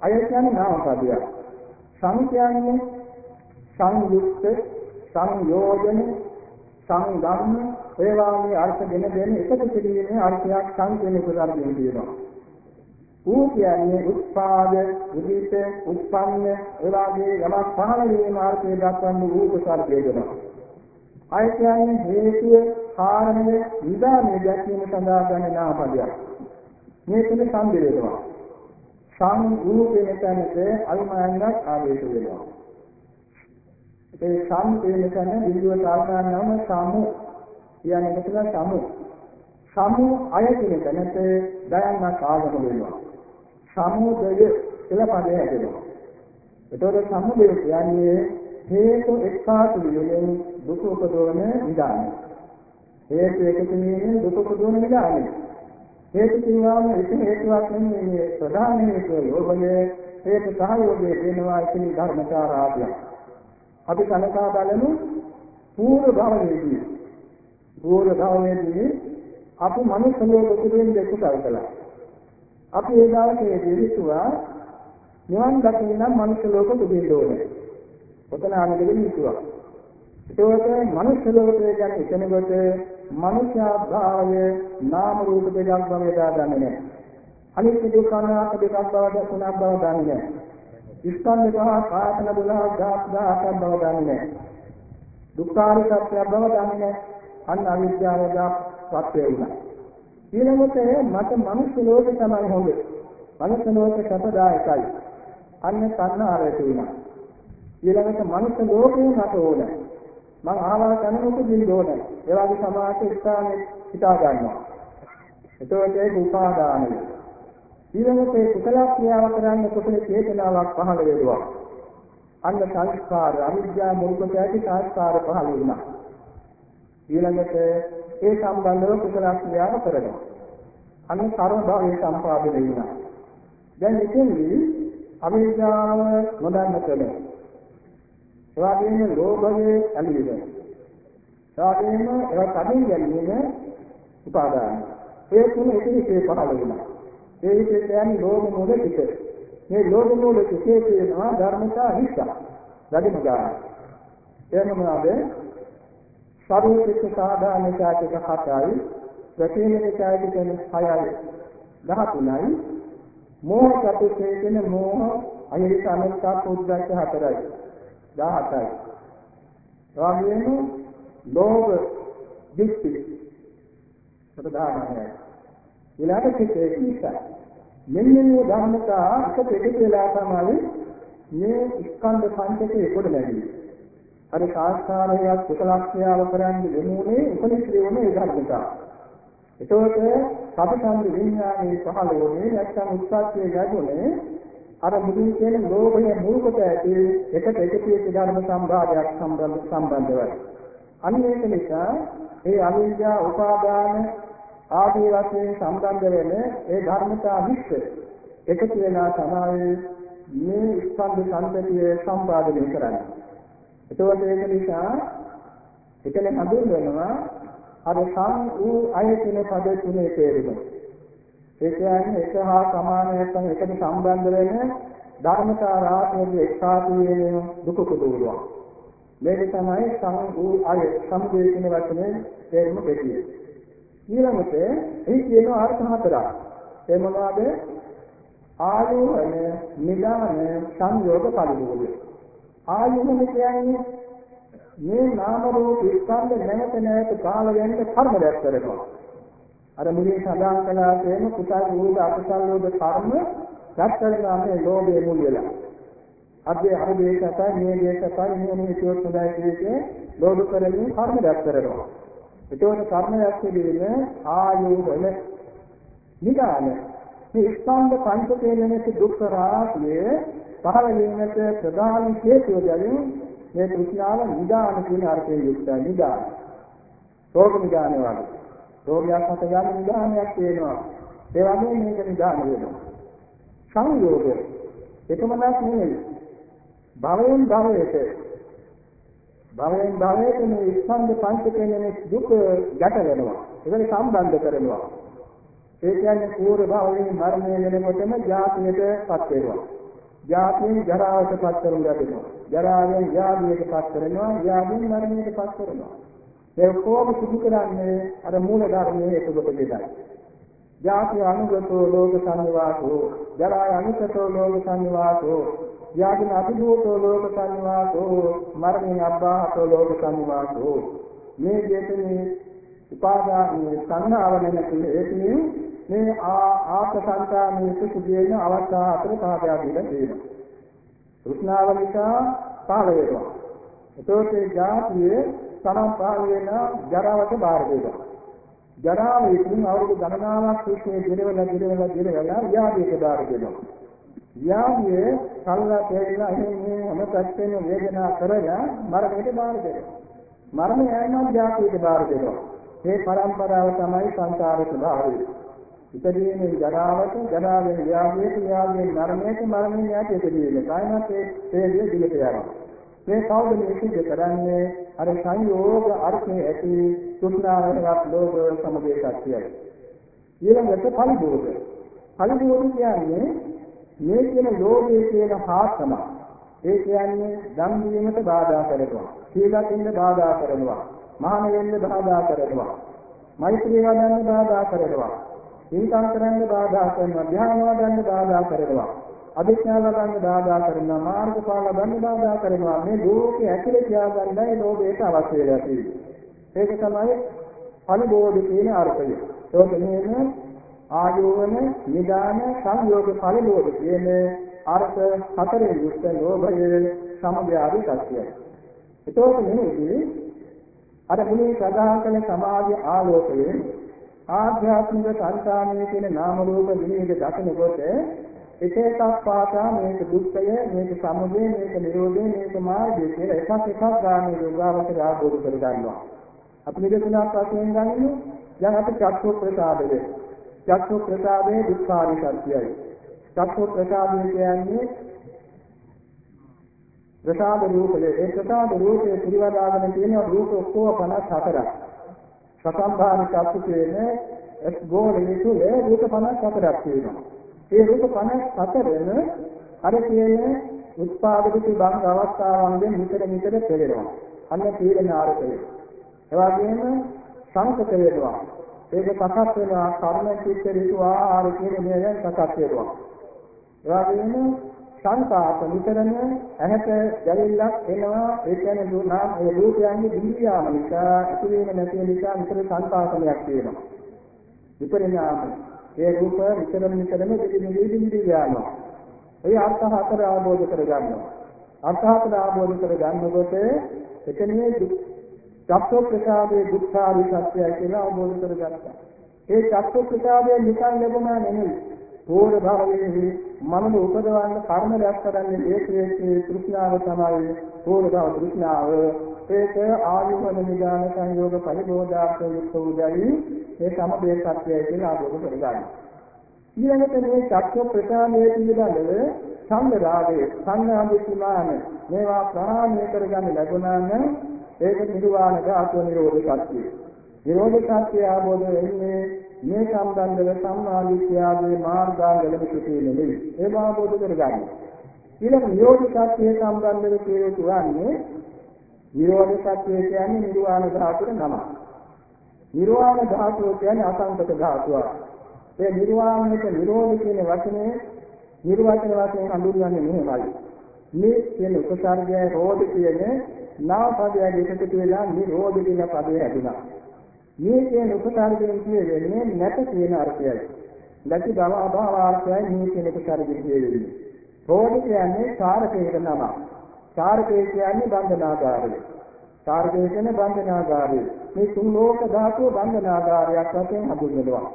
අය කියන්නේ නාම පදයක්. සම් කියන්නේ සංයුක්ත සංයෝජන සංගම් ඒ වාගේ අර්ථ දෙන දෙන එකතු කිරීමේ අර්ථයක් සංකේන ප්‍රකාරයෙන් කියනවා. ඌ කියන්නේ උත්පාද, උදිත, උත්පන්න ඒ වාගේ යමක් පහළ වීම අර්ථය දක්වන්නේ ඌ ප්‍රකාරය දෙනවා. අය කියන්නේ හේතුව, කාරණය, විදානේ දැක්වීම සඳහා ගන්න නාමපදයක්. මේ තුන සම්බෙරෙනවා. සං ඌ කියන තැනට අල්මායනක් ආදේශ වෙනවා. ඒ සම් කියන තැන බිඳුව සාධාරණවම සමු කියන්නේ මෙතන සමු. සමු අය කියන තැනට දයන්න කාගම වෙනවා. සමුදය කියලා පදේ හැදෙනවා. එතකොට සමුදය කියන්නේ හේතු එක්පාතු වීමෙන් දුක උපදවන විදානය. හේතු එකතු වීමෙන් දුක උපදවන විදානය. හේතු කියනවාම එක හේතුවක් නෙමෙයි මේ ප්‍රධාන හේතුව යෝගයේ හේතු සහයෝගයේ වෙනවා කියන ධර්මචාරාදිය. අපි කලකා බලමු පූර්ව භවයේදී පූර්ව භවයේදී අපි මනුස්ස ලෝකෙකින් දෙකුසල් කළා. අපි ඒ දවසේ දිවිසුවා නිවන් දකින්න නම් මනුස්ස ලෝක දුදින්න ඕනේ. ඔතන ආනන්දගෙන හිතුවා. ඒකෝට මනුස්ස ලෝකය කියන්නේ එතනකොට මනුෂ්‍ය භාවය නාම රූප දෙකක් බව දාගන්නේ නැහැ. අනිත්‍ය දුක්ඛ අනාත්ම දෙකක් බව තුනක් බව දන්නේ නැහැ. ස්කන්ධ පහ කායන බුලහ දාස් දාසක් බව දන්නේ දුක්ඛාර සත්‍ය බව දන්නේ අන්න අවිද්‍යාව දාපත්‍ය වුණා. ඊළඟට මට මනුෂ්‍ය ලෝකේ තමයි හොඳ. මනුෂ්‍ය ලෝකේ සපදායකයි. අන්න කන්නාරයට වුණා. ඊළඟට මනුෂ්‍ය ලෝකේ මට ඕන මං ආවා කනකොට දින්න ඕන ඒ වගේ සමාජ ස්ථානේ හිතා ගන්නවා එතකොට ඒක උපාදානයි ඊළඟට ඒ කුසල ක්‍රියාව කරන්න කුසල චේතනාවක් පහළ වෙනවා. අන්න සංස්කාර අවිද්‍යාව මුල්කොට ඇති සංස්කාර පහළ වුණා. ඊළඟට ඒ සම්බන්ධව කුසල ක්‍රියාව කරනවා. අන්න කර්ම භාවයේ සම්පාදනය වෙනවා. දැන් ඉතින්දී අවිද්‍යාව නොදන්න කල. ඒ වගේම ලෝභයේ ඇලිවිද. ඒ වගේම ඒවා කඩින් ගැනීම උපාදාන. ඒ තුන එකිනෙක පහළ වෙනවා. ඒ විදිහට කියන්නේ ලෝභ මූල ටික. මේ ලෝභ මූල ටිකේ තියෙනවා ධර්මතා හිස්සා. වැඩිම ගන්න. එනවාද සරුවිච්ච සාධාන චාතික හතයි ප්‍රතිනික චාතික හයයි 13යි මෝහ චතුසේ කියන මෝහ අනිත් අනුත්තා පුද්ගත හතරයි 17යි. එවාගෙම ලෝභ දික්ටි ප්‍රධානයි. ඊළඟට සිතේ නිසා මෙන්න මේ ධර්මතා එක දෙක වෙලා තමයි මේ ස්කන්ධ පංචකයේ කොට ලැබෙන්නේ. අර සාස්ත්‍රාලයක් කුසලක්ෂයාව කරන්නේ දෙමුනේ උපනිශ්‍රේ වුණේ ඒ ධර්මතා. එතකොට සබසම්ද විඥානයේ පහළ වුණේ නැත්නම් උත්පත්තියේ ගැටුනේ අර මුලින් කියන ලෝභය මුල් කොට ඇති එකට එකතු වෙච්ච ධර්ම සම්භාවයක් සම්බන්ධ සම්බන්ධවයි. අන්න ඒක නිසා ඒ අවිද්‍යා උපාදාන ආදී වශයෙන් සම්බන්ධ වෙන ඒ ධර්මතා විශ්ව එකතු වෙනා තමයි මේ ස්කන්ධ සංතතිය සම්පාදනය කරන්නේ. එතකොට ඒක නිසා එතන හඳුන්වනවා අර සම් වූ අයතින පද තුනේ තේරුම. ඒ කියන්නේ එක හා සමාන නැත්නම් එකට සම්බන්ධ වෙන ධර්මතා රාශියේ එක්කාසීයේ දුක කුදුරුවා. මේක තමයි සම් වූ අය සමුදේ කියන වචනේ තේරුම දෙන්නේ. ඊළඟට එහි කියන අර්ථ හතරක්. ඒ මොනවාද? ආයෝහන, නිදාන, සංයෝග පරිවෝධය. ආයෝහන කියන්නේ මේ නාම රූප ස්කන්ධ නැවත නැවත කාල වෙනක කර්ම දැක් කරනවා. අර මුලින් සඳහන් කළා කියන කුසල් වූද අකුසල් වූද කර්ම දැක් කරනවා මේ ලෝභයේ මුල් වෙලා. අධ්‍ය අර දේශකයි මේ දේශකයි මේ මේ කියොත් හොඳයි කියන්නේ ලෝභ කරමින් කර්ම දැක් කරනවා. ඒතකොට කර්ම දැක් කිරීම ආයෝහන නිදාන මේ ස්කන්ධ පංචකයේ දුක්ඛ රාශියේ පහළ වීමට ප්‍රධාන හේතුව ගැන මේ තෘෂ්ණාව නිදාන කියන අර්ථයෙන් යුක්තයි නිදාන. රෝග නිදාන වගේ. රෝගයක් හට ගන්න නිදානයක් වෙනවා. ඒ වගේම මේක නිදාන වෙනවා. සංයෝග එකමනක් නෙවෙයි. භවයෙන් භවයට භවයෙන් භවයට මේ ස්කන්ධ පංචකයෙන් දුක ගැට වෙනවා. ඒක සම්බන්ධ කරනවා. ඒ කියන්නේ පූර්ව භවයෙන් මරණය වෙනකොටම ජාතියටපත් වෙනවා. ජාතියෙන් ජරාවටපත් කරන ලැබෙනවා. ජරාවෙන් ව්‍යාධියටපත් කරනවා. ව්‍යාධියෙන් මරණයටපත් කරනවා. ඒ කොහොම සිදු කරන්නේ අර මූල ධර්මයේ එකකොට දෙදයි. ජාති අනුගතෝ ලෝක සංවාසෝ ජරා අනුගතෝ ලෝක සංවාසෝ ව්‍යාධි අභිභූතෝ ලෝක සංවාසෝ මරණය අබ්බාහතෝ ලෝක සංවාසෝ මේ දෙතේ උපාදානයේ සංහාවන කියන මේ ආත්ම සංකාමයේ සුසුදීන අවස්ථා අතර පහදා දීලා තියෙනවා. කෘෂ්ණාව නිසා පහළ වෙනවා. එතකොට ඒ જાතියේ සමන් පහළ වෙන ජරාවට බාර දෙනවා. ජරාව ඉතින් අවුරුදු ගණනාවක් තිස්සේ දිනවල දිනවල දිනවල ව්‍යාධියට බාර දෙනවා. ව්‍යාධියේ කල්ලා තේරිලා එහෙම අමතක්යෙන් වේදනා කරලා මරණයට බාර දෙනවා. මරණය යනවා જાතියට බාර දෙනවා. මේ පරම්පරාව තමයි සංසාර ස්වභාවය. ඉපදීමේ ජරාවට ජරාවෙන් ව්‍යාධියට ව්‍යාධියෙන් මරණයට මරණයෙන් යටි ඉපදීම. කායමත් ඒ හේතුව දිලට යනවා. මේ කවුද මේ සිද්ධ කරන්නේ? අර සංයෝග අර්ථයේ ඇති තුන්නාවකට ලෝභ සමුදය සත්‍යයි. ඊළඟට පරිභෝග. පරිභෝග කියන්නේ මේ කියන ලෝභයේ කියන හාත්ම. ඒ කියන්නේ දම් දීමට බාධා කරනවා. සීලකින්ද බාධා කරනවා. මහාන වෙන්න බාධා කරනවා. මෛත්‍රී වඩන්න බාධා කරනවා. පින්කම් කරන්න බාධා කරනවා ධ්‍යාන වඩන්න බාධා කරනවා අධිඥාන ලබන්න බාධා කරනවා මාර්ගඵල ලබන්න බාධා කරනවා. මේ ලෝකයේ ඇතුලේ තියාගන්නයි ලෝභයට අවශ්‍ය වෙලා තියෙන්නේ. ඒක තමයි පරිබෝධ කියන අර්ථය. ඒක නෙමෙයි ආයෝවන නිදාන සංයෝග පරිබෝධ කියන අර්ථ හතරෙන් යුක්ත ලෝභයේ සමග ආදී සත්‍යයි. ඒතකොට නෙමෙයි අර මුලින් සදාහන් කළ සමාධි ආලෝකයෙන් ආධ්‍යාත්මික සංකාමයේ තියෙන නාම රූප විනිවිද දකිනකොට එක එකක් පාසා මේක දුක්ඛය මේක සමුදය මේක නිරෝධය මේක මාර්ගය කියලා එකක් එකක් ගන්න යෝගාවචර ආબોධ කර ගන්නවා. අපි මෙතනක් වශයෙන් ගන්නේ දැන් අපි චක්ෂු ප්‍රසාදය. චක්ෂු ප්‍රසාදයේ දුක්ඛාරි සත්‍යයි. චක්ෂු ප්‍රසාදය කියන්නේ ප්‍රසාද රූපය. ඒ ප්‍රසාද රූපයේ පිළිවදාගෙන තියෙන රූප ඔක්කොම 54ක් සසම්භාවි චක්කු කියන්නේ එස් ගෝලයේ තුල රූප 54ක් තියෙනවා. ඒ රූප 54ෙම අර කියන්නේ උත්පාදක භංග අවස්ථාවන්ගෙන් නිතර නිතර පෙළෙනවා. අන්න තීරණ ආරකය. ඒ වගේම සංකත වේදවා. ඒක සකස් වෙනවා කර්ම චිත්ත ඍතු ආහාර කියන මේයන් සකස් වෙනවා. ඒ වගේම සංකාප නිතරම ඇහැට ගැලිල්ලක් එනවා ඒ කියන්නේ දුනාම ඒ රූපයන්ගේ දිවියාම නිසා ඉතිරිම නැති නිසා නිතර සංකාපනයක් තියෙනවා විපරිණාම ඒ රූප නිතරම නිතරම දිවි දිවි දිවි යනවා ඒ අර්ථ හතර ආબોධ කරගන්නවා අර්ථ හතර ආબોධ කරගන්නකොට එතනේ චක්ක ප්‍රසාදයේ දුක්ඛාරි සත්‍යය කියලා අවබෝධ කරගත්තා. ඒ චක්ක ප්‍රසාදයේ නිකන් ලැබුණා නෙමෙයි. පූර්ව භවයේ මනස උපදවන්න කර්ම රැස් කරන්නේ ඒකේ තෘෂ්ණාව තමයි පූර්ව භව තෘෂ්ණාව ඒක ආයුමන නිදාන සංයෝග පරිබෝධාර්ථ යුක්ත උදයි ඒ සමදේ සත්‍යය කියලා අවබෝධ කරගන්න. ඊළඟට මේ චක්ක ප්‍රසාදයේ පිළිබඳව ඡන්ද රාගයේ සංඥාදී සීමාන මේවා ප්‍රහාණය කරගන්න ලැබුණා නම් ඒක නිර්වාණ ධාතු නිරෝධ සත්‍යය. නිරෝධ සත්‍යය අවබෝධ වෙන්නේ මේ සම්බන්ධව සම්මාදිට්ඨියාගේ මාර්ගාංගවල සිටින්නේ නෙවෙයි. ඒ බාබෝධ කරගන්න. ඊළඟ නිරෝධ සත්‍යය සම්බන්ධව කියුවාන්නේ නිරෝධ සත්‍යය කියන්නේ නිර්වාණ ධාතුවේ නම. නිර්වාණ ධාතුව කියන්නේ අසංකත ධාතුව. ඒ නිර්වාණයට නිරෝධ කියන වචනේ නිර්වචන වශයෙන් හඳුන්වන්නේ මෙහෙමයි. මේ කියන උපසර්ගය රෝධ කියන්නේ නාම පදයේ එකතු වෙලා නිරෝධ කියන පදේ හැදුනා. මේ කියන උපකාරයෙන් කියවෙන්නේ නැත කියන අර්ථයයි. නැති බව අභාව අර්ථයයි මේ කියන උපකාරයෙන් කියවෙන්නේ. රෝධ කියන්නේ කාරකයක නම. කාරකය කියන්නේ බන්ධනාගාරය. කාරකය කියන්නේ බන්ධනාගාරය. මේ තුන් ලෝක ධාතුව බන්ධනාගාරයක් වශයෙන් හඳුන්වනවා.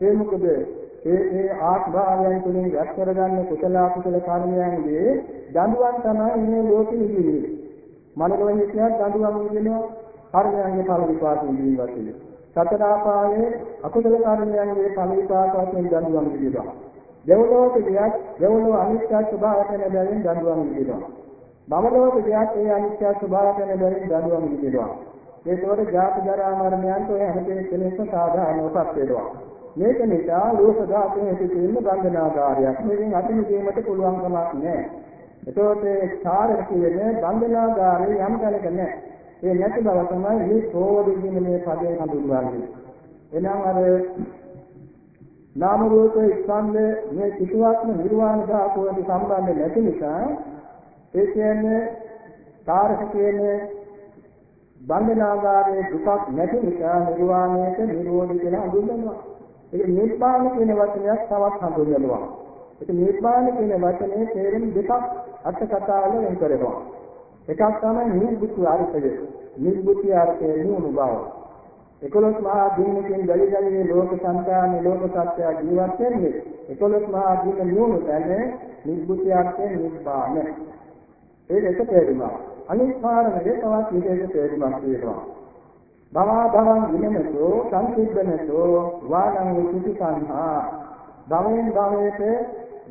ඒ මොකද ඒ ඒ ආත්භාවයන් තුළින් රැස් කරගන්න කුසල අකුසල කර්මයන්ගේ දඬුවම් තමයි මේ ලෝකෙ ඉන්නේ. මනෝලෝහිත දඬුවම් විදිනවා කර්මයන්ගේ ඵල විපාක විඳින වශයෙන්. සතර ආපායේ අකුසල කර්මයන්ගේ ඵල විපාක වශයෙන් දඬුවම් විඳිනවා. දෙවලෝක කියක් දෙවලෝ අනිත්‍ය ස්වභාවයට නැදෙමින් දඬුවම් විඳිනවා. බවලෝක කියක් ඒ අනිත්‍ය ස්වභාවයට නැදෙමින් දඬුවම් විඳිනවා. ඒකවල ජාති ජරා මරණයන්ට ඔය හැමදේම කෙලෙස් සාධාරණවපත් වෙනවා. මේක නිසා ලෝක ධාතුවේ සිටින්න බන්ධනාකාරයක්. මේකෙන් අතිමිදීමට පුළුවන් කමක් නැහැ. එතකොට චාරක කියන්නේ බන්ධනාකාරයේ යම් තැනක නැහැ. ඒ නැති බව තමයි මේ සෝදින මේ පදේ හඳුන්වන්නේ. එනම් අර නාම රූප ස්කන්ධ මේ කිසිවක්ම නිර්වාණ ධාතුවට සම්බන්ධ නැති නිසා ඒ කියන්නේ කාරක කියන්නේ බන්ධනාගාරයේ දුකක් නැති නිසා නිර්වාණයට නිරෝධ කියලා හඳුන්වනවා. ඒක නිබ්බාන කියන වචනයක් තවත් හඳුන්වනවා. ඒක නිබ්බාන කියන වචනේ තේරුම් දෙකක් අර්ථ කතාවල වෙන් කරනවා. එකක් තමයි නිබ්බුති අර්ථය. නිබ්බුති අර්ථය නුණු බව. එකොළොස් මහා දිනකින් ගලි ගලි ලෝක සංකානේ ලෝක සත්‍ය ජීවත් වෙන්නේ. එකොළොස් මහා දින නුණු දැනේ නිබ්බුති අර්ථය නිබ්බාන. ඒක එක තේරුමක්. අනිත් කාරණේ තවත් විශේෂ තේරුමක් තියෙනවා. භවා භවං විනමතෝ සංසිද්ධනතෝ වානං විසුති සංහා භවෙන් භවයට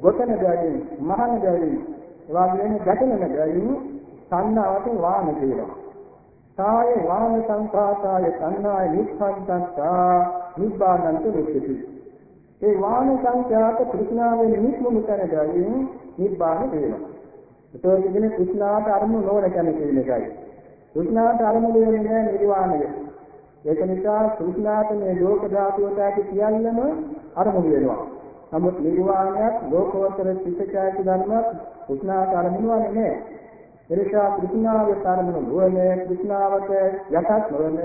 ගොතන බැවින් මහාන බැවින් එවා කියන්නේ ගැටෙන බැවින් සංනාවට වාන කියනවා. කාය වාන සංඛාතාය සංනාය නිස්සංකත්තා නිබ්බානන්ත වෙච්චති. ඒ වාන සංඛ්‍යාත කෘෂ්ණාවෙන් නිස්මුණු කරගන්නේ නිබ්බාන වෙනවා. ඒතකොට කියන්නේ කෘෂ්ණාවට අරමුණු නොවන කෙනෙක් කියන එකයි. කෘෂ්ණාවට අරමුණු වෙන්නේ නිර්වාණය. ඒක නිසා කෘෂ්ණාට මේ ලෝක ධාතුවට ඇති සියල්ලම අරමුණු වෙනවා. නමුත් නිර්වාණයත් ලෝකෝත්තර චිත්තචෛතසික ධර්ම කෘෂ්ණාට අරමුණු වන්නේ නැහැ. එනිසා කෘෂ්ණාව කාරණු නොවන කෘෂ්ණාවට යටත් නොවන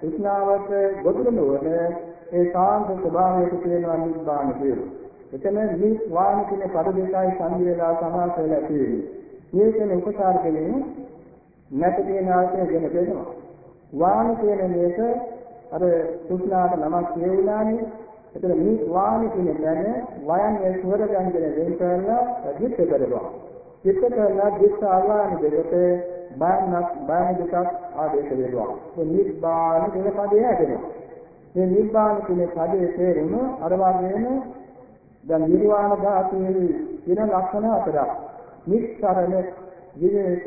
කෘෂ්ණාවට ගොදුරු නොවන ඒ සාන්ත ස්වභාවයට කියනවා නිබ්බාන කියලා. එතන නිවාන කියන පද දෙකයි සංදි වේලා සමාස වෙලා තියෙන්නේ. මේ කියන උපචාර කෙනේ නැති කියන ආශය ගැන කියනවා. වාන කියන මේක අර කෘෂ්ණාට නමක් කියුණානේ. එතන මේ වාන කියන දැන වයන් ස්වර ගංජන වෙන් කරලා දිත් කරනවා. චිත්ත කරලා දිස්ස ආවාන දෙකට බාහනක් බාහන දෙකක් ආදේශ වෙනවා. මේ නිබ්බාන කියන පදය හැදෙනවා. මේ නිබ්බාන කියන පදයේ තේරුම අර වගේම දැන් නිර්වාණ ධාතුවේ වෙන ලක්ෂණ හතරක්. නිස්සරණ විවේක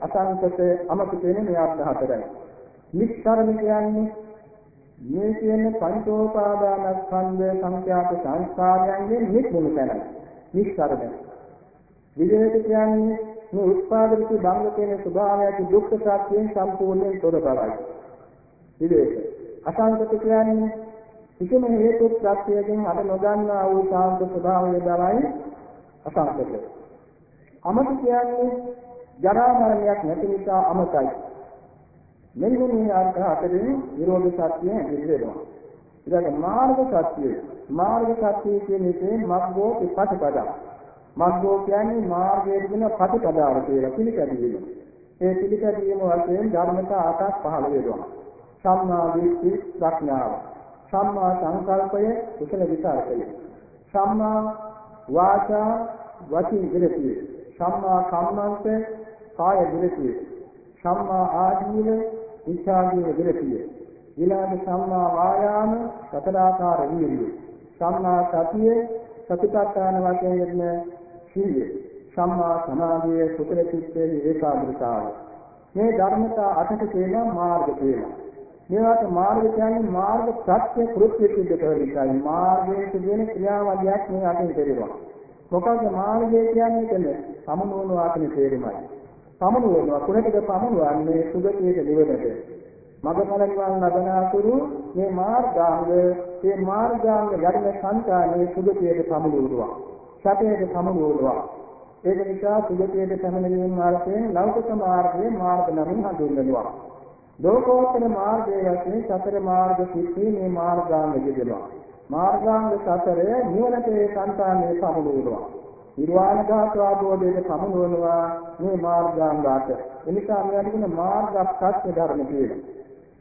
අසංකත අමත කියන මේ අර්ථ හතරයි. නිස්සරණ කියන්නේ මේ කියන පංචෝපාදානස්කන්ධ සංඛ්‍යාත සංස්කාරයන්ගෙන් නික්මුණු තැනයි. නිස්සරණ විවේක කියන්නේ මේ උත්පාදිත භංග කියන ස්වභාවයට දුක්ඛ සත්‍යයෙන් සම්පූර්ණයෙන් තොර බවයි. විවේක. අසංකත කියන්නේ කිසිම හේතු ප්‍රත්‍යයෙන් අර නොදන්නා වූ සාන්ත ස්වභාවය බවයි අසංකත. අමත කියන්නේ ජරා මරණයක් නැති නිසා අමතයි. මෙන්න මේ අර්ථ හතරෙන් නිරෝධ සත්‍යය ඉදිරියනවා. ඊළඟ මාර්ග සත්‍යය. මාර්ග සත්‍යය කියන එකේ මග්ගෝ ප්‍රතිපදා. මග්ගෝ කියන්නේ මාර්ගයේ තියෙන ප්‍රතිපදාව කියලා පිළිපැදීම. ඒ පිළිපැදීම වශයෙන් ධර්මතා අටක් පහළ වෙනවා. සම්මා දිට්ඨි ප්‍රඥාව. සම්මා සංකල්පය කුසල විචාරකය. සම්මා වාචා වචී විරතිය. සම්මා කම්මන්ත කාය විරතිය. සම්මා ආජීව ඉච්ඡාජීව විරතිය. ඊළඟ සම්මා වායාම සතරාකාර වීර්යය. සම්මා සතිය සතිපට්ඨාන වශයෙන් යෙදෙන සීලය. සම්මා සමාධිය සුතල චිත්තේ ඒකාග්‍රතාවය. මේ ධර්මතා අටක තියෙන මාර්ග කියලා. මේවට මාර්ග කියන්නේ මාර්ග සත්‍ය කෘත්‍ය සිද්ධ කරන එකයි. මාර්ගයේ සිදුවෙන ක්‍රියාවලියක් මේ අටින් කෙරෙනවා. මොකද මාර්ගය කියන්නේ කියන්නේ සමනෝන වාතන තේරුමයි. සමනෝනවා කුණටද පමනවන්නේ සුගතියට නිවනට. මගඵල නිවන් ලබන අතුරු මේ මාර්ගාංග මේ මාර්ගාංග යටින සංකානේ සුගතියට පමනවනවා. සැපයට පමනවනවා. ඒක නිසා සුගතියට පැමිණීමේ මාර්ගයෙන් ලෞකික මාර්ගයේ මාර්ග නමින් හඳුන්වනවා. ලෝකෝත්තර මාර්ගයේ වශයෙන් සතර මාර්ග සිත්ී මේ මාර්ගාංග යෙදෙනවා. මාර්ගාංග සතරය නිවනට ඒ සංකානේ පමුණුවනවා. නිර්වාණ ධාතු ආභෝධයට පමුණුවනවා මේ මාර්ගාංග අට. එනිසා මේකට කියන මාර්ග ප්‍රත්‍ය ධර්ම කියලා.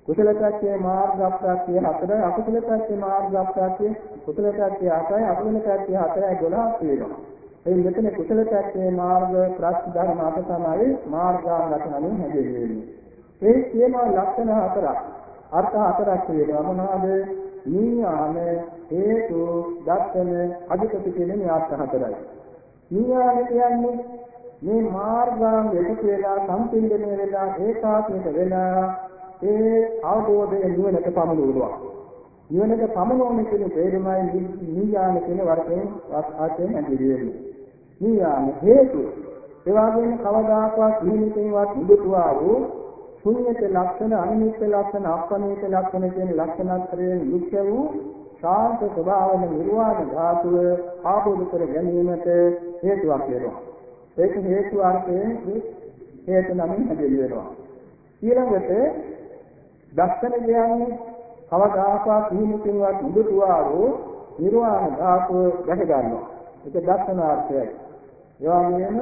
කුසල ප්‍රත්‍ය මාර්ග ප්‍රත්‍ය හතර අකුසල ප්‍රත්‍ය මාර්ග ප්‍රත්‍ය කුසල ප්‍රත්‍ය අටයි අකුසල ප්‍රත්‍ය හතරයි 12 තියෙනවා. ඒ මෙතන කුසල ප්‍රත්‍ය මාර්ග ප්‍රත්‍ය ධර්ම අට තමයි මාර්ගාංග අට නමින් හැදෙන්නේ. ඒ කියන ලක්ෂණ හතරක් අර්ථ හතරක් කියනවා මොනවාද? නීයාම හේතු දර්ශන අධිපති කියන මේ අර්ථ හතරයි. නීයාම කියන්නේ මේ මාර්ගාංග එකතු වෙලා සම්පින්දනය වෙලා ඒකාත්මික වෙලා ඒ අවබෝධය නිවනට පමනුවනවා. නිවනට පමනුවන කියන තේරුමයි නීයාම කියන වර්ගයෙන් අර්ථයෙන් ඇඳිරියෙන්නේ. නීයාම හේතු ඒ වගේම කවදාකවත් නිමිතේවත් නිදුතුවා වූ ශුන්‍යත ලක්ෂණ අනිමිත්ත ලක්ෂණ අපනිත ලක්ෂණ කියන ලක්ෂණාත්‍රයෙන් යුක්ත වූ ශාන්ත ස්වභාවන නිර්වාණ ධාතුව ආબોධ කර ගැනීමට හේතුවක් වෙනවා. ඒක හේතු අර්ථයෙන් හේතු නමින් හැදෙනවා. ඊළඟට දස්සන කියන්නේ කවදාකවත් නිමිතින්වත් උදුතුවා වූ නිර්වාණ ධාතුව දැක ගන්නවා. ඒක දස්සනාර්ථයයි. ඒ වගේම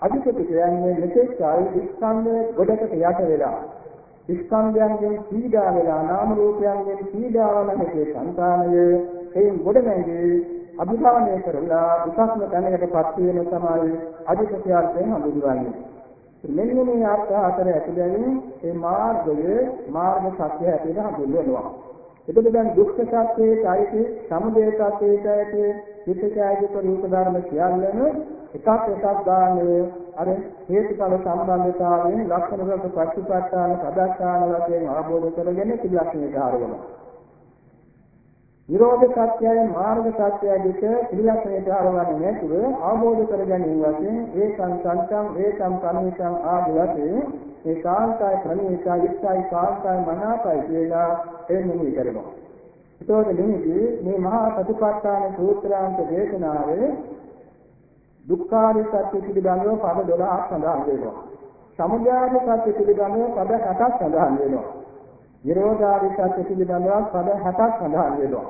අධිපති කියන්නේ මෙතෙක් කාල ස්කන්ධ ගොඩකට යට වෙලා ස්කන්ධයන්ගෙන් පීඩා වෙලා නාම රූපයන්ගෙන් පීඩා වන හේතේ සංකානය එයින් ගොඩ නැගී අභිභාවනය කරලා උසස්ම තැනකටපත් වෙන තමයි අධිපතියන්ගෙන් හඳුන්වන්නේ. මෙන්න මේ අර්ථ හතර ඇතුළෙන් මේ මාර්ගය මාර්ග සත්‍ය හැටියට හඳුන්වනවා. එතකොට දැන් දුක්ඛ සත්‍යයේ ඇයිති සමුදය සත්‍යයේ ඇයිති විචිකායක රූප ධර්ම සියල්ලම එකක් එකක් ගානේ අර හේතුඵල සම්බන්ධතාවයෙන් ලක්ෂණ වලට ප්‍රතිපත්තාන පදස්ථාන වශයෙන් ආબોධ කරගෙන පිළිලක්ෂණයට හරවනවා. නිරෝධ සත්‍යය මාර්ග සත්‍යය දෙක පිළිලක්ෂණයට හරවන්නේ නැතුව ආબોධ කර ගැනීම වශයෙන් ඒ සංසංසං ඒ සම්පන්නිතං ආදී වශයෙන් ඒ කාන්තය ප්‍රණීතයි ඉස්සයි කාන්තය මනාපයි කියලා එන්නේ කරනවා. ඒතකොට මෙහිදී මේ මහා ප්‍රතිපත්තාන සූත්‍රාන්ත දේශනාවේ දුක්ඛාරය සත්‍ය පිළිබඳව පද 12ක් සඳහන් වෙනවා. සමුදයාරය සත්‍ය පිළිබඳව පද 7ක් සඳහන් වෙනවා. නිරෝධාරය සත්‍ය පිළිබඳව පද 7ක් සඳහන් වෙනවා.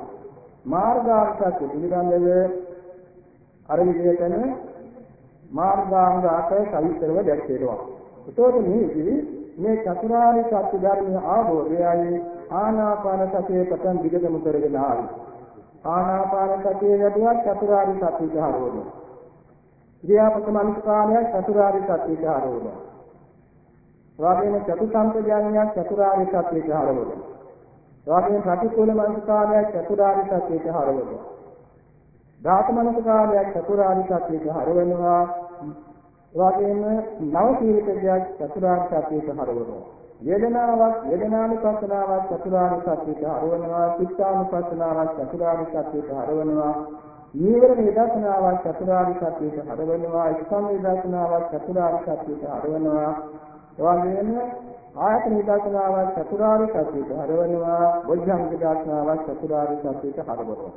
මාර්ගාර්ය සත්‍ය පිළිබඳව අර විදිහටම මාර්ගාංග අට සවිස්තරව දැක්වෙනවා. ඒතකොට මේකේ මේ චතුරාර්ය සත්‍ය ධර්මයේ ආභෝධයයි ආනාපාන සතියේ පටන් දිගටම කරගෙන ආවි. ආනාපාන සතියේ යටුවත් චතුරාර්ය සත්‍ය ධර්මවල. ක්‍රියාපක මනස්කාරයක් චතුරාර්ය සත්‍යයට හරවනවා. වාගේම චතුසම්පජානියක් චතුරාර්ය සත්‍යයට හරවනවා. වාගේම ප්‍රතිකූල මනස්කාරයක් චතුරාර්ය සත්‍යයට හරවනවා. ධාතු මනස්කාරයක් චතුරාර්ය සත්‍යයට හරවනවා. වාගේම නව සීලිතයක් චතුරාර්ය සත්‍යයට හරවනවා. වේදනාවක් වේදනානුපස්සනාවක් චතුරාර්ය සත්‍යයට හරවනවා. චිත්තානුපස්සනාවක් චතුරාර්ය සත්‍යයට හරවනවා. නීවරණ විදර්ශනාවක් චතුරාර්ය සත්‍යයට හරවනවා ස්කන්ධ විදර්ශනාවක් චතුරාර්ය සත්‍යයට හරවනවා එවැගේම ආයතන විදර්ශනාවක් චතුරාර්ය සත්‍යයට හරවනවා බොද්ධංග විදර්ශනාවක් චතුරාර්ය සත්‍යයට හරවනවා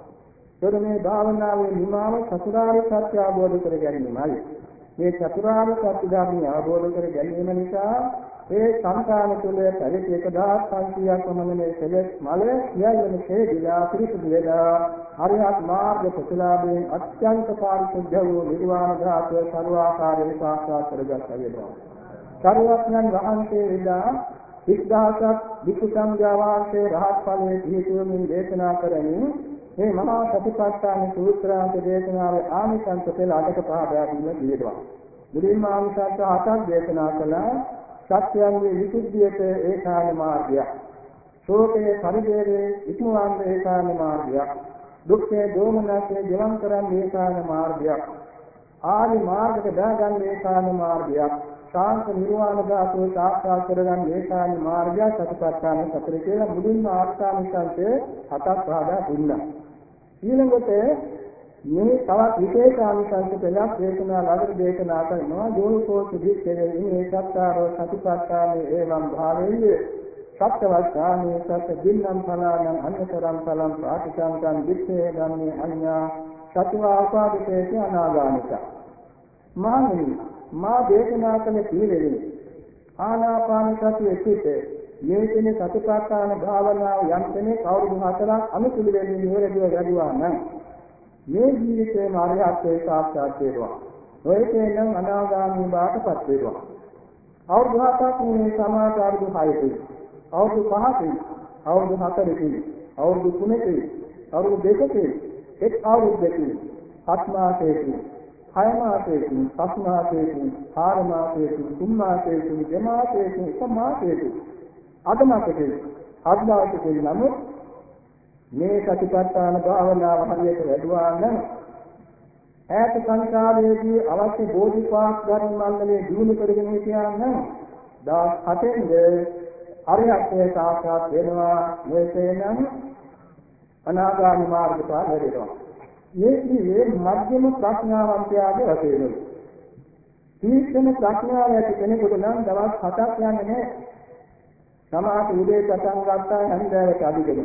එතකොට මේ භාවනාවේ නිමාව චතුරාර්ය සත්‍ය අවබෝධ කර ගැනීමයි මේ චතුරාර්ය සත්‍ය ධර්මය අවබෝධ කර ගැනීම නිසා ඒ සංකාන තුළ පැවිදි 1500ක් පමණ මේ සෙලස් මල සියල්ලම ඡේදිලා පිරිසුදු වෙලා හරියට මාර්ග ප්‍රතිලාභයෙන් අත්‍යන්ත පාරිශුද්ධ වූ නිර්වාණ ධාතුව සර්වාකාරයෙන් සාක්ෂාත් කරගත් වේදනා. සර්වඥන් වහන්සේ විදා 30000ක් විසු සංඝයා වහන්සේ රහත් ඵලයේ පිහිටුවමින් දේශනා කරමින් මේ මහා සතිපට්ඨාන සූත්‍රාන්ත දේශනාවේ ආනිසංස පෙළ අටක පහදා දීලා තියෙනවා. මුලින්ම ආනිසංස හතක් දේශනා කළා සත්‍යයන්ගේ විසුද්ධියට ඒකාන මාර්ගයක්. ශෝකයේ පරිදේරේ ඉක්මවන්න ඒකාන මාර්ගයක්. දුක්ඛේ දෝමනසේ ජීවම් කරන්න ඒකාන මාර්ගයක්. ආදි මාර්ගයට දාගන්න ඒකාන මාර්ගයක්. ශාන්ත නිර්වාණ ධාතුව සාක්ෂාත් කරගන්න ඒකාන මාර්ගය සතිපට්ඨාන සතර කියලා මුලින්ම ආස්ථානිකන්තේ හතක් පහදා දුන්නා. ඊළඟට මේ තවත් විශේෂාංශංශ පෙළක් දේශනා ළඟ දේශනා කරනවා යෝනිකෝ සුද්ධිකේ මේ සත්‍තාරෝ සතිපට්ඨානේ එවං භාවයේ සත්‍යවස්ථානේ සත්‍ය දින්නම් ඵලානම් අන්‍යතරම් ඵලම් ප්‍රාතිසංකම් දිත්තේ ධම්මේ අඤ්ඤා සතිවාපාදිතේ අනාගාමික මානෙනි මා දේශනා කළ සීලෙන් ආනාපාන සතිය සිට මේ දින සතිපට්ඨාන භාවනාව යන්තනේ කවුරුදු හතරක් අනුපිළිවෙලින් නිවැරදිව වැඩුවා නම් මේ ජීවිතේ මාර්ගාර්ථය සාක්ෂාත් වේවා. නොයෙකෙනම් අනාගාමී බාටපත් වේවා. අවුරුදු හතක් මේ සමාජ අවුරුදු 6යි. අවුරුදු 5යි. අවුරුදු 4යි. අවුරුදු 3යි. අවුරුදු 2යි. එක් අවුරුද්දකින් හත් මාසයකින් 6 මාසයකින් 7 මාසයකින් 4 මාසයකින් 3 මාසයකින් 2 මාසයකින් 1 මාසයකින් අද මාසෙකින් අද මාසෙකින් නමුත් මේ සතිපට්ඨාන භාවනාව හරියට වැඩුවා නම් ඈත සංසාරයේදී අවශ්‍ය බෝධිපාක් ධර්ම මණ්ඩලයේ දිනු කරගෙන හිටියා නම් දවස් 7ෙන්ද අරියත්ය සාක්ෂාත් වෙනවා මෙසේනම් අනාගාමී මාර්ගය පාර වෙනවා. මේ කියේ මධ්‍යම ප්‍රඥාවන්තයාගේ වශයෙන් තීක්ෂණ ප්‍රඥාව ඇති කෙනෙකුට නම් දවස් 7ක් යන්නේ නැහැ. සමාත උදේ පටන් ගත්තා හන්දෑවට අදිගෙන.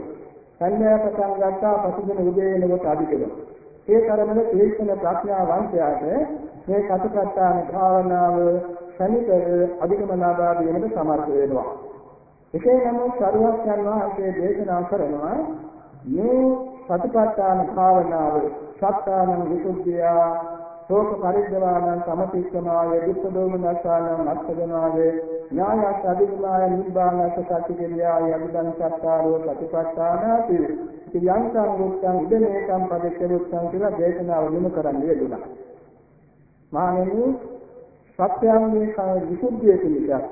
සංඥා පටන් ගත්තා පසුදින උදේ වෙනකොට අධිකද ඒ තරමද තීක්ෂණ ප්‍රඥාවන්තයාට මේ සතිපට්ඨාන භාවනාව ශනිකව අධිකම ලාභා දීමට සමර්ථ වෙනවා. එසේ නමුත් සරුවක්යන් වහන්සේ දේශනා කරනවා මේ සතිපට්ඨාන භාවනාව සත්‍යානං විසුද්ධිය ශෝක පරිද්දවානං සමතික්කමාය දුක්ඛ දෝමනස්සානං අත්ථගනාය ඥායස් අධිගමාය නිබ්බානස සත්‍තිකිරියාය අභිදං සත්තාරෝ සතිපට්ඨානාති සියං සංගුත්තං ඉදමේ සම්පදෙච්චුත්තං කියලා දේශනාව නිම කරන්න යෙදුණා. මානෙනි සත්‍යංගේ කාය විසුද්ධිය පිණිස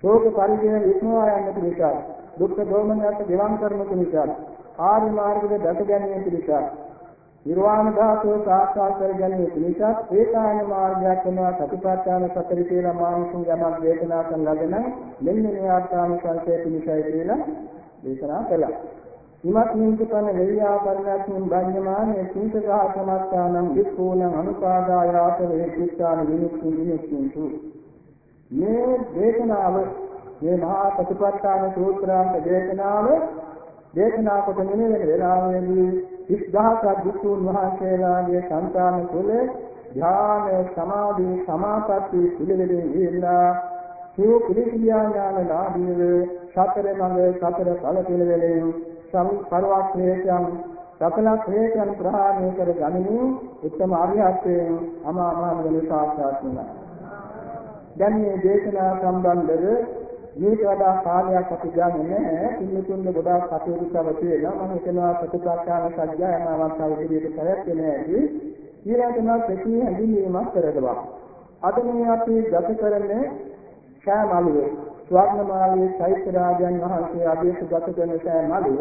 ශෝක පරිදේ විස්මවා යන්නට නිසා දුක්ඛ දෝමනස ගෙවන් කරනු නිසා ආර්ය මාර්ගයේ දස ගැනීම පිණිස නිර්වාණ ධාතුව සාක්ෂාත් කර ගැනීම පිණිසත් ඒකායන මාර්ගයක් වෙනවා සතිපට්ඨාන සතර කියලා මානසික යමක් දේශනා කරන ලදන මෙන්න මේ ආත්මාන සංකේත පිණිසයි කියලා දේශනා කළා. ඉමත් නින්දපන වෙරියාපරණස්මින් බඤ්ඤමානේ සීතගහ සමස්ථානම් වික්ඛූණං අනුපාදායාත වේචිත්තාන විනිච්ඡින් විනිච්ඡින්තු මේ දේශනාව මේ මහා සතිපට්ඨාන සූත්‍රාන්ත දේශනාව දේශනා කොට මෙන්න වෙලාවෙදී 30000ක් දුක්ඛුන් වහන්සේලාගේ සංකාන කුල ධ්‍යාන සමාධි සමාපatti පිළිවෙලින් ඉන්නා සිය පිළිසියා ඥාන ලාභීව සතර මඟ සතර ඵල පිළිවෙලින් සම් පරවක්ෂේයන් සකල ක්ලේශයන් ප්‍රහාණය කර ගනිමින් උත්තම ආර්යත්වයෙන් අමා මහ නිවන සාක්ෂාත් වෙනවා. දැන් මේ දේශනා සම්බන්ධව මේක වඩා කාලයක් අපි ගන්නේ නැහැ. පින්නතුන්ද ගොඩාක් කටයුතු කරලා තියෙනවා. මම හිතනවා ප්‍රතිපත්තාන සත්‍යයනාවක් අවුරුද්දේට පැවැත්වෙන්නේ නැති. ඊළඟට ප්‍රති හැඳින්වීමක් කරනවා. අද මේ අපි ගත කරන්නේ ශාමලුවේ ස්වර්ණමාලයේ චෛත්‍ය රාජයන් වහන්සේ ආදේශ ගත කරන ශාමලුව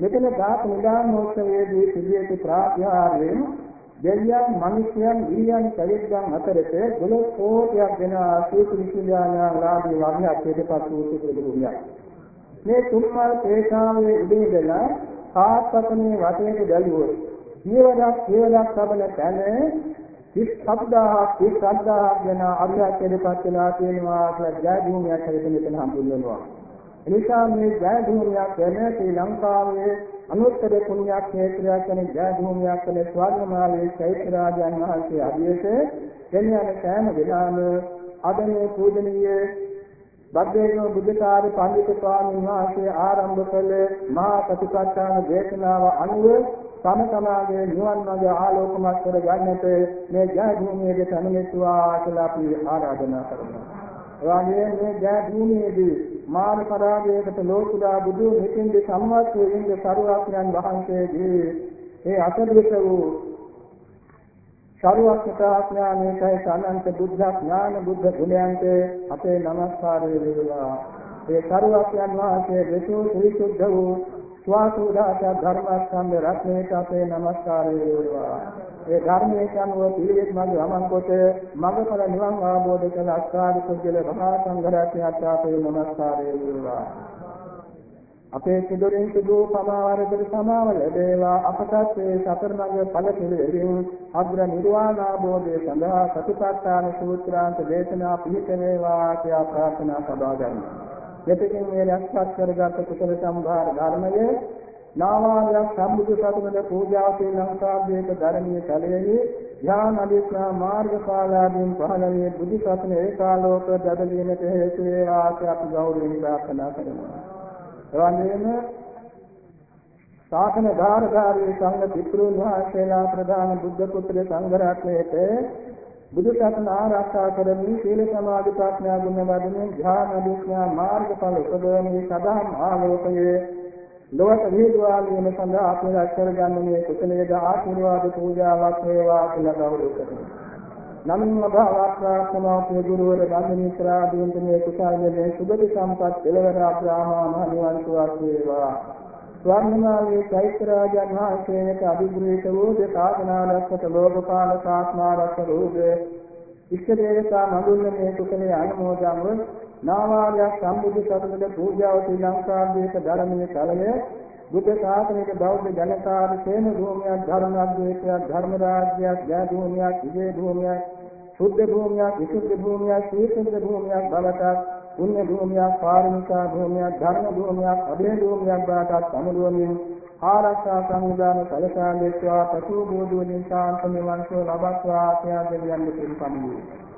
මෙතන දාත නිදාන මහෝත්සවයේදී පිළිවෙත ප්‍රාත්‍යාරයෙන් දෙවියන් මිනිසයන් ඉරියන් සැලෙද්දන් අතරට 12 කෝටියක් දෙන ආශීර්වාදාලාභී වර්ණයක්ටපත් වූ සුදුසුමියක්. මේ තුන්මල් තේසාවේ ඉඳලා ආත්පතනේ වටේට බැලුවොත් ජීවදක් ජීවදක් සමන තැන 37000ක් 37000ක් දෙන අභ්‍යාසයටපත් වෙලා තියෙනවා කියලා ජය භූමියක් හැදෙන්න මෙතන හම්බුනවා. එනිසා මේ ජය භූමියක් වෙන ශ්‍රී ලංකාවේ අනුත්තර පුණ්‍යක් හේතුයක් වෙන ජය භූමියක් වෙන ස්වර්ණමාලයේ චෛත්‍ය රාජයන් වහන්සේ අධියස එන යන සෑම දිනම අද මේ පූජනීය බද්දේකම බුද්ධකාරී පඬිතු ස්වාමීන් වහන්සේ ආරම්භ කළ මහා ප්‍රතිපත්තාන දේශනාව අනුව තම තමාගේ නිවන් මාර්ගය ආලෝකමත් කර ගන්නට මේ ජය භූමියේ සම්මිතුවා කියලා අපි ආරාධනා කරනවා. එවාගේ මේ ජාතිමේදී මාන පරාජයකට ලෝකුඩා බුදු හිතින්ද සම්වත් වූ සරුවක්ඥන් වහන්සේගේ ඒ අසදෘශ වූ සරුවක්ඥාඥානයේ සානන්ත බුද්ධ ඥාන බුද්ධ ගුණයන්ට අපේ নমස්කාරය වේවා. ඒ සරුවක්ඥාන් වහන්සේ විසු සවිසුද්ධ වූ ස්වාසුදාස ධර්මස්කන්ධ රත්නයේ අපේ নমස්කාරය වේවා. ඒ ධර්මයේ අනුව පිළිවෙත් මඟ ගමන් කොට මඟඵල නිවන් ආબોධ කළ අස්කාරික කුජල මහා සංඝරත්නයට අපේ නමස්කාරය වේවා. අපේ සිදුරින් සිදු සමාවරකට සමාව ලැබේවා අපටත් මේ සතර මඟ ඵල පිළිවෙලින් අග්‍ර නිර්වාණ ආબોධය සඳහා සතිපට්ඨාන සූත්‍රාන්ත දේශනා පිහිට වේවා කියා ප්‍රාර්ථනා සබා ගන්නවා. මෙතකින් මේ ලක්ෂ්‍යත් කරගත් කුසල සම්භාර ධර්මයේ නාවාලයක් සම්බුදු සසුනද පූජා ශ්‍රී ලංකාදීප ධර්මීය තලයේ ඥාන අධිෂ්ඨා මාර්ගඵලාදීන් පහළවේ බුදු සසුන ඒකාලෝක දදලීමට හේතු වේවා කියලා අපි ගෞරවයෙන් ප්‍රාර්ථනා කරනවා. එවැන්ගේම ශාසන ධාරකාරී සංඝ පිටුන් වහන්සේලා ප්‍රධාන බුද්ධ පුත්‍ර සංඝ රත්නයේට බුදු සසුන ආරක්ෂා කරමින් සීල සමාධි ප්‍රඥා ගුණ වඩමින් ධ්‍යාන අධිඥා මාර්ගඵල උපදවමින් සදාම් ආලෝකයේ ලොවට විහිදුවාලීම සඳහා අපි රැස්කර ගන්න මේ කුසලයේ ආශිර්වාද පූජාවක් වේවා කියලා ගෞරව කරනවා. නමින් අභාවක් ප්‍රාර්ථනා ගුරුවර බන්ධනිස්රාදීන්ට මේ කුසල්යේ සුබති සම්පත් කෙලවර අප්‍රාමා මහ නිවන් සුවක් වේවා ස්වර්ණමාලී චෛත්‍යරාජන් වහන්සේට අභිග්‍රහිත වූ දේශානාරක්ෂක ලෝකපාල සාත්මාරක්ෂක රූපේ ඉෂ්ඨ දේවතා මඟුල්ලේ කුසලයේ අනුමෝදන්ව නාවාරය සම්බුදු සසුනට පූජාව ශ්‍රී ලංකාදීප ධර්මයේ කලයේ බුද්ධ ශාසනයේ බෞද්ධ ජනතාවට සේන භූමියක් ධර්මාද්වේතයක් ධර්ම රාජ්‍යයක් ජය භූමියක් විජය භූමියක් සුද්ධ භූමියක් විසුද්ධ භූමියක් සීතල භූමියක් බවට පුණ්‍ය භූමියක් පාරමිතා භූමියක් ධර්ම භූමියක් අභය භූමියක් බවට සමුදුවමින් ආරක්ෂා සංවිධාන සලසා දෙත්වා පසු බෝධි වලින් ශාන්ත නිවන් සුව ලබත්වා ආශ්‍රය දෙවියන් දෙපින් පමිනේ